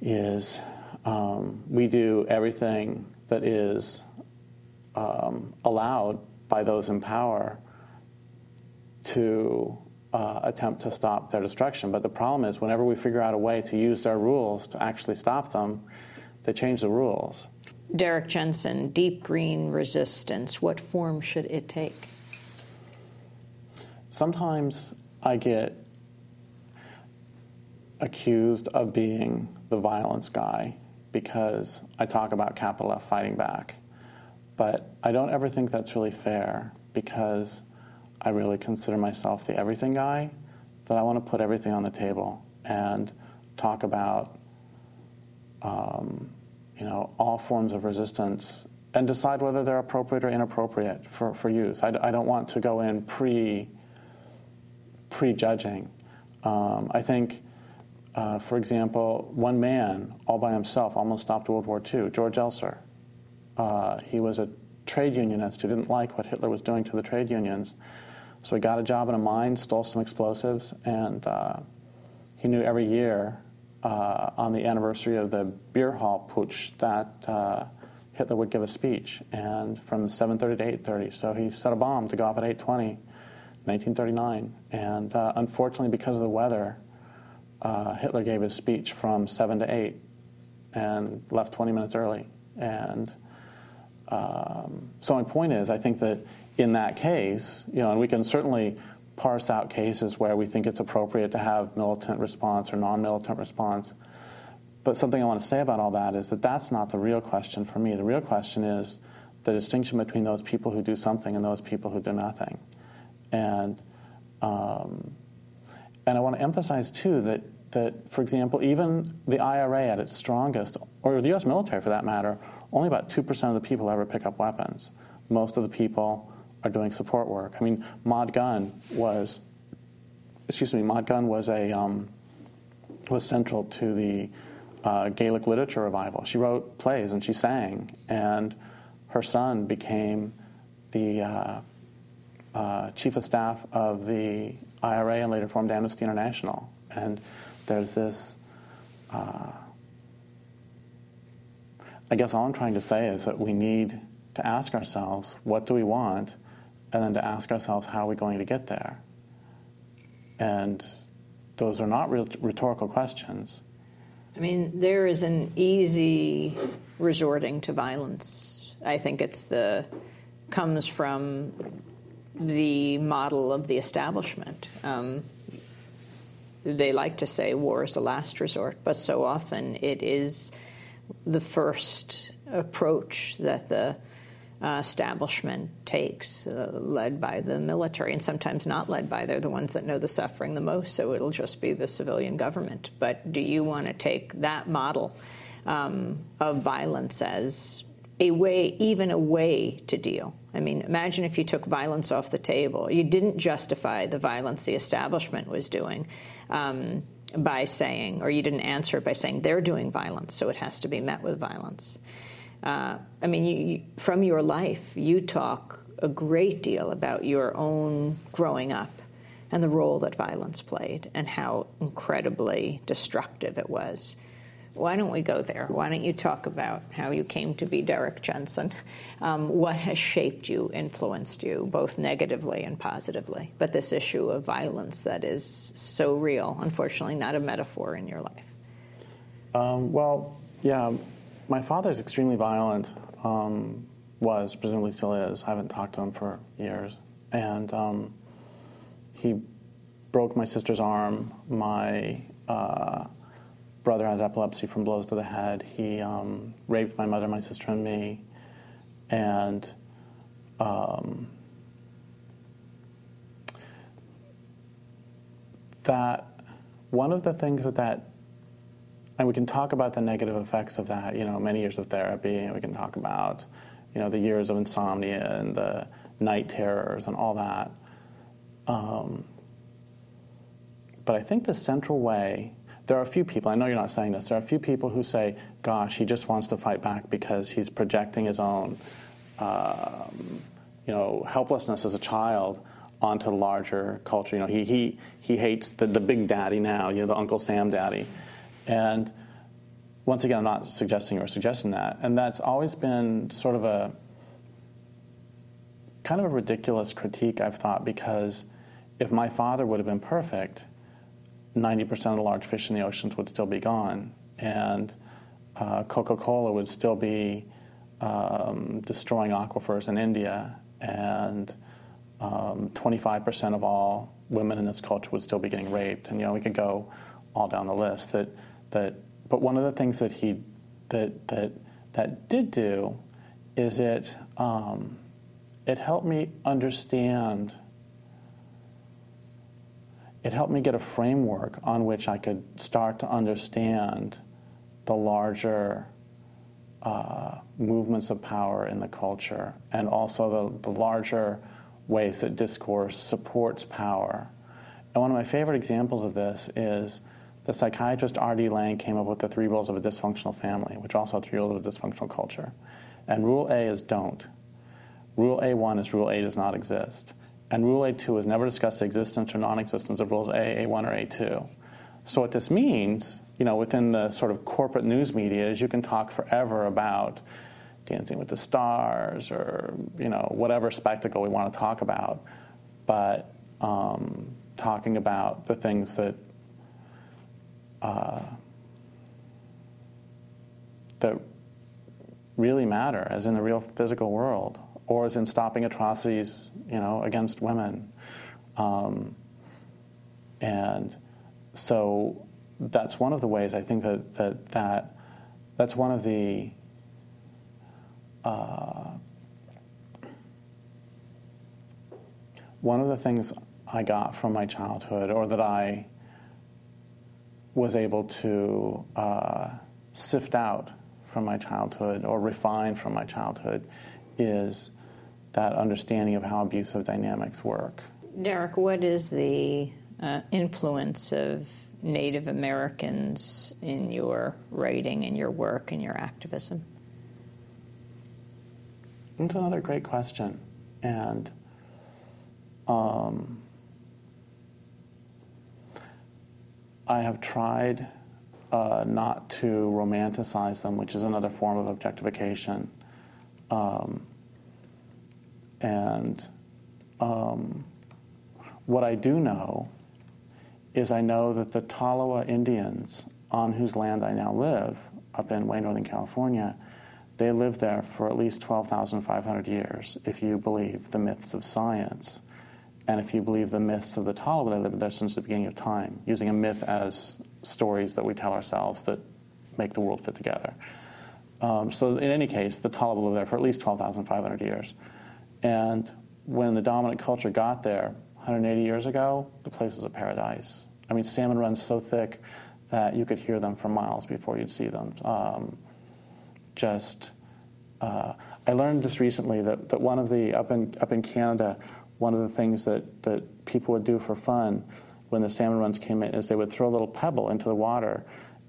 is um, we do everything that is um, allowed by those in power to uh, attempt to stop their destruction. But the problem is, whenever we figure out a way to use their rules to actually stop them, they change the rules. Derrick Jensen, deep green resistance, what form should it take? Sometimes I get accused of being the violence guy because I talk about capital F fighting back. But I don't ever think that's really fair because I really consider myself the everything guy, that I want to put everything on the table and talk about, um, you know, all forms of resistance and decide whether they're appropriate or inappropriate for, for use. I, I don't want to go in pre prejudging. Um, I think, uh, for example, one man all by himself almost stopped World War II, George Elser. Uh, he was a trade unionist who didn't like what Hitler was doing to the trade unions. So he got a job in a mine, stole some explosives, and uh, he knew every year uh, on the anniversary of the beer hall putsch that uh, Hitler would give a speech, and from 7:30 to 8:30. So he set a bomb to go off at 8:20, 1939, and uh, unfortunately, because of the weather, uh, Hitler gave his speech from 7 to 8, and left 20 minutes early. And um, so my point is, I think that in that case, you know, and we can certainly parse out cases where we think it's appropriate to have militant response or non-militant response. But something I want to say about all that is that that's not the real question for me. The real question is the distinction between those people who do something and those people who do nothing. And um, and I want to emphasize too that that, for example, even the IRA at its strongest, or the U.S. military for that matter, only about two percent of the people ever pick up weapons. Most of the people are doing support work. I mean, Maud Gonne was, excuse me, Maud Gonne was a um, was central to the uh, Gaelic literature revival. She wrote plays and she sang, and her son became the uh, uh, chief of staff of the IRA and later formed Amnesty International. And there's this. Uh, I guess all I'm trying to say is that we need to ask ourselves, what do we want? and then to ask ourselves, how are we going to get there? And those are not rhetorical questions. I mean, there is an easy resorting to violence. I think it's the comes from the model of the establishment. Um, they like to say war is the last resort, but so often it is the first approach that the uh, establishment takes, uh, led by the military, and sometimes not led by. They're the ones that know the suffering the most, so it'll just be the civilian government. But do you want to take that model um, of violence as a way, even a way to deal? I mean, imagine if you took violence off the table. You didn't justify the violence the establishment was doing. Um, by saying, or you didn't answer it by saying they're doing violence, so it has to be met with violence. Uh, I mean, you, you, from your life, you talk a great deal about your own growing up and the role that violence played and how incredibly destructive it was. Why don't we go there? Why don't you talk about how you came to be Derrick Jensen? Um, what has shaped you, influenced you, both negatively and positively? But this issue of violence that is so real, unfortunately, not a metaphor in your life. Um, well, yeah, my father is extremely violent. Um, was presumably still is. I haven't talked to him for years, and um, he broke my sister's arm. My uh, brother has epilepsy from blows to the head. He um, raped my mother, my sister, and me. And um, that one of the things that that and we can talk about the negative effects of that you know many years of therapy and we can talk about you know the years of insomnia and the night terrors and all that um, but i think the central way there are a few people, I know you're not saying this, there are a few people who say, gosh, he just wants to fight back because he's projecting his own um, you know, helplessness as a child onto larger culture. You know, he, he, he hates the, the big daddy now, you know, the Uncle Sam daddy. And once again, I'm not suggesting or suggesting that. And that's always been sort of a kind of a ridiculous critique, I've thought, because if my father would have been perfect, 90% of the large fish in the oceans would still be gone, and uh, Coca Cola would still be um, destroying aquifers in India, and um, 25% of all women in this culture would still be getting raped. And you know, we could go all down the list. That, that, but one of the things that he that that that did do is it um, it helped me understand it helped me get a framework on which I could start to understand the larger uh, movements of power in the culture and also the, the larger ways that discourse supports power. And one of my favorite examples of this is the psychiatrist R.D. Laing came up with the three rules of a dysfunctional family, which also three rules of a dysfunctional culture. And rule A is don't. Rule A1 is rule A does not exist. And Rule A2 has never discussed the existence or non existence of rules A, A1, or A2. So, what this means, you know, within the sort of corporate news media is you can talk forever about Dancing with the Stars or, you know, whatever spectacle we want to talk about. But um, talking about the things that uh, that really matter, as in the real physical world, or as in stopping atrocities, you know, against women. Um, and so that's one of the ways I think that that, that that's one of the uh, one of the things I got from my childhood, or that I was able to uh, sift out from my childhood or refine from my childhood, is that understanding of how abusive dynamics work. Derrick, what is the uh, influence of Native Americans in your writing, in your work, in your activism? That's another great question. And um, I have tried uh, not to romanticize them, which is another form of objectification. Um, and um, what I do know is I know that the Tolowa Indians, on whose land I now live, up in way northern California, they lived there for at least 12,500 years, if you believe the myths of science. And if you believe the myths of the Tolowa, they lived there since the beginning of time, using a myth as stories that we tell ourselves that make the world fit together. Um, so, in any case, the Tolowa lived there for at least 12,500 years. And when the dominant culture got there 180 years ago, the place was a paradise. I mean, salmon runs so thick that you could hear them for miles before you'd see them. Um, just, uh, I learned just recently that, that one of the, up in, up in Canada, one of the things that, that people would do for fun when the salmon runs came in is they would throw a little pebble into the water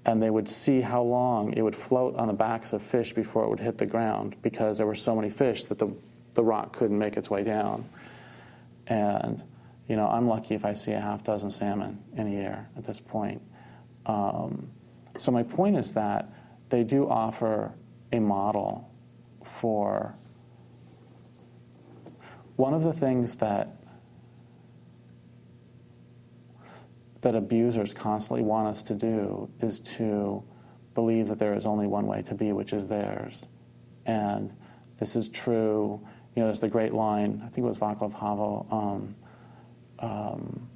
and they would see how long it would float on the backs of fish before it would hit the ground because there were so many fish that the the rock couldn't make its way down. And, you know, I'm lucky if I see a half dozen salmon in a year at this point. Um, So my point is that they do offer a model for one of the things that that abusers constantly want us to do is to believe that there is only one way to be, which is theirs. And this is true. You know, there's the great line, I think it was Václav Havel, um, um,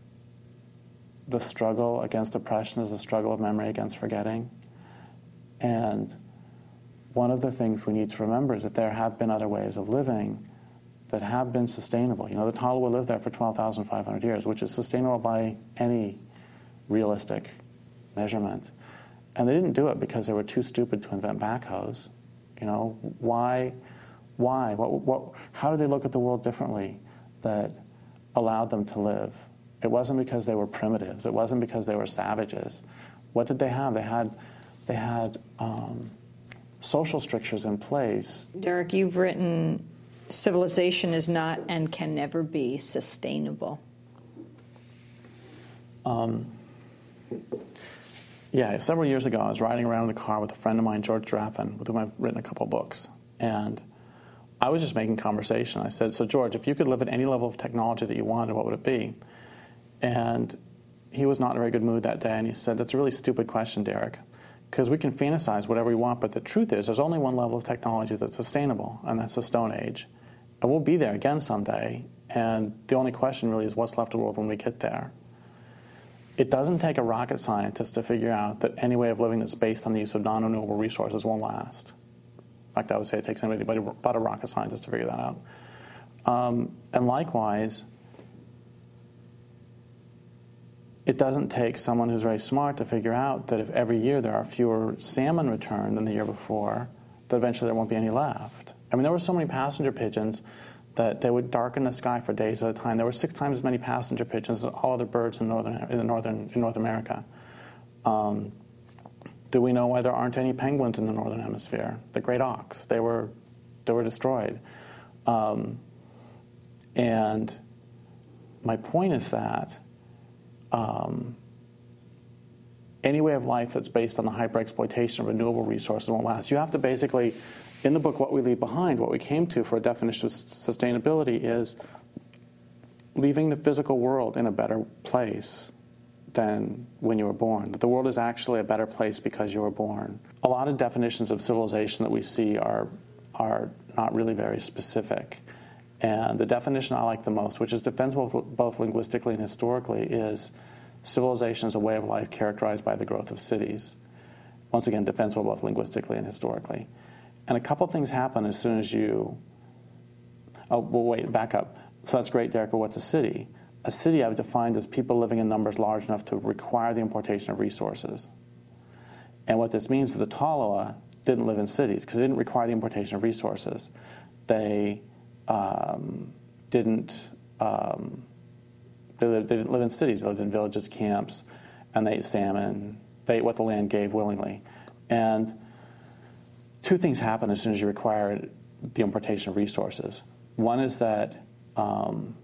the struggle against oppression is a struggle of memory against forgetting. And one of the things we need to remember is that there have been other ways of living that have been sustainable. You know, the Tolowa lived there for 12,500 years, which is sustainable by any realistic measurement. And they didn't do it because they were too stupid to invent backhoes. You know, why? Why? What, what, how did they look at the world differently that allowed them to live? It wasn't because they were primitives. It wasn't because they were savages. What did they have? They had, they had um, social strictures in place. Derrick, you've written civilization is not and can never be sustainable. Um, yeah, several years ago, I was riding around in a car with a friend of mine, George Draffan, with whom I've written a couple books. And I was just making conversation. I said, So, George, if you could live at any level of technology that you wanted, what would it be? And he was not in a very good mood that day. And he said, That's a really stupid question, Derrick, because we can fantasize whatever we want. But the truth is, there's only one level of technology that's sustainable, and that's the Stone Age. And we'll be there again someday. And the only question really is what's left of the world when we get there. It doesn't take a rocket scientist to figure out that any way of living that's based on the use of non renewable resources won't last. In fact, I would say it takes anybody but a rocket scientist to figure that out. Um, and likewise, it doesn't take someone who's very smart to figure out that if every year there are fewer salmon returned than the year before, that eventually there won't be any left. I mean, there were so many passenger pigeons that they would darken the sky for days at a time. There were six times as many passenger pigeons as all other birds in northern in northern in North America. Um, do we know why there aren't any penguins in the northern hemisphere? The great auks they were they were destroyed. Um, and my point is that um, any way of life that's based on the hyper exploitation of renewable resources won't last. You have to basically in the book, What We Leave Behind, what we came to for a definition of sustainability is leaving the physical world in a better place than when you were born. That the world is actually a better place because you were born. A lot of definitions of civilization that we see are, are not really very specific. And the definition I like the most, which is defensible both linguistically and historically, is civilization is a way of life characterized by the growth of cities. Once again, defensible both linguistically and historically. And a couple things happen as soon as you. Oh, well, wait, back up. So that's great, Derrick, but what's a city? A city I've defined as people living in numbers large enough to require the importation of resources. And what this means is the Tolowa didn't live in cities because they didn't require the importation of resources. They um, didn't. Um, they, lived, they, didn't live in cities. They lived in villages, camps, and they ate salmon. They ate what the land gave willingly. And two things happen as soon as you require the importation of resources. One is that um,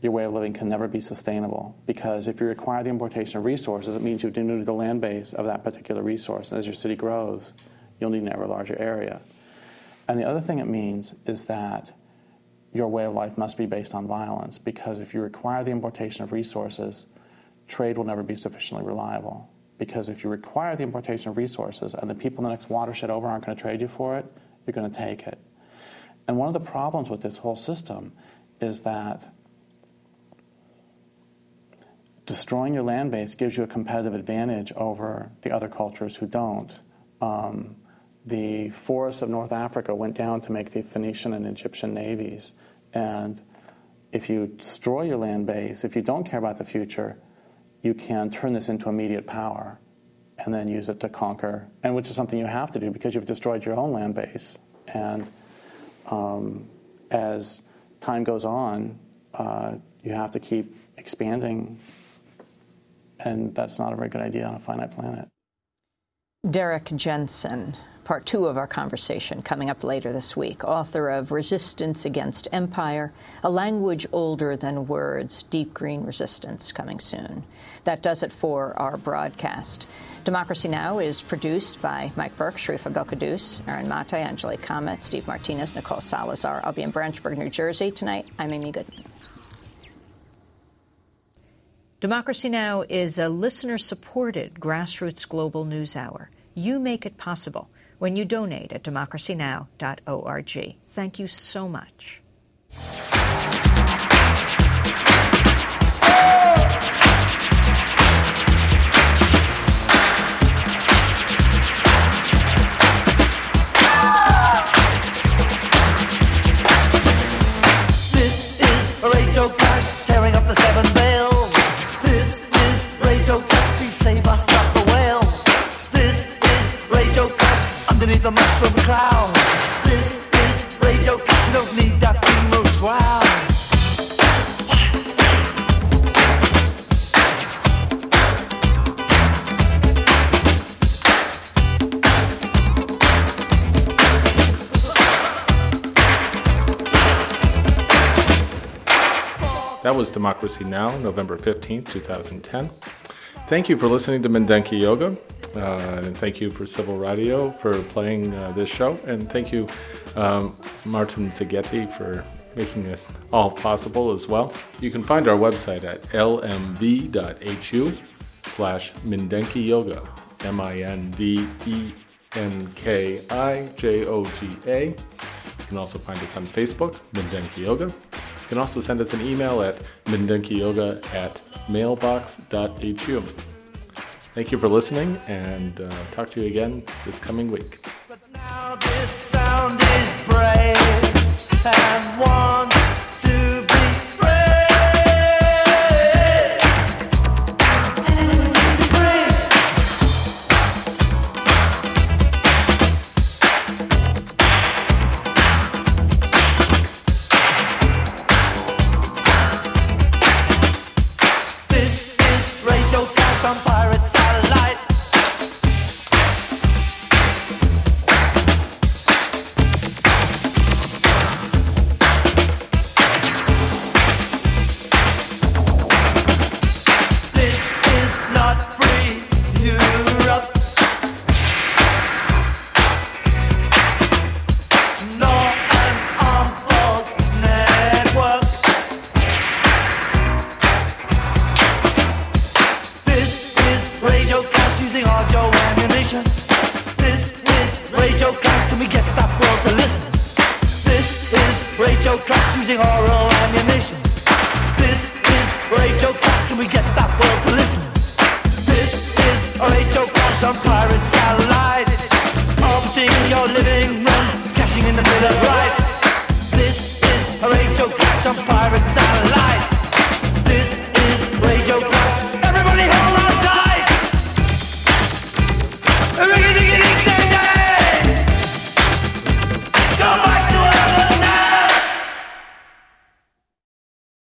your way of living can never be sustainable because if you require the importation of resources, it means you denude the land base of that particular resource. And as your city grows, you'll need an ever larger area. And the other thing it means is that your way of life must be based on violence because if you require the importation of resources, trade will never be sufficiently reliable because if you require the importation of resources and the people in the next watershed over aren't going to trade you for it, you're going to take it. And one of the problems with this whole system is that destroying your land base gives you a competitive advantage over the other cultures who don't. Um, the forests of North Africa went down to make the Phoenician and Egyptian navies. And if you destroy your land base, if you don't care about the future, you can turn this into immediate power and then use it to conquer, and which is something you have to do because you've destroyed your own land base. And um, as time goes on, uh, you have to keep expanding, and that's not a very good idea on a finite planet. Derrick Jensen, part two of our conversation coming up later this week. Author of Resistance Against Empire, A Language Older Than Words, Deep Green Resistance, coming soon. That does it for our broadcast. Democracy Now! is produced by Mike Burke, Sharif Abdel Kouddous, Aaron Mate, Angelique Kamet, Steve Martinez, Nicole Salazar. I'll be in Branchburg, New Jersey tonight. I'm Amy Goodman. Democracy Now! is a listener-supported grassroots global news hour. You make it possible when you donate at democracynow.org. Thank you so much. Underneath the mushroom cloud. This is Radio don't need that funeral shroud. That was Democracy Now!, November 15th, 2010. Thank you for listening to Mindenki Joga. Uh, and thank you for Civil Radio for playing uh, this show. And thank you, um, Martin Zaghetti, for making this all possible as well. You can find our website at lmv.hu slash Mindenki Joga, M I N D E N K I J O G A. You can also find us on Facebook, Mindenki Joga. You can also send us an email at mindenkijoga at mailbox.hu. Thank you for listening and uh, talk to you again this coming week.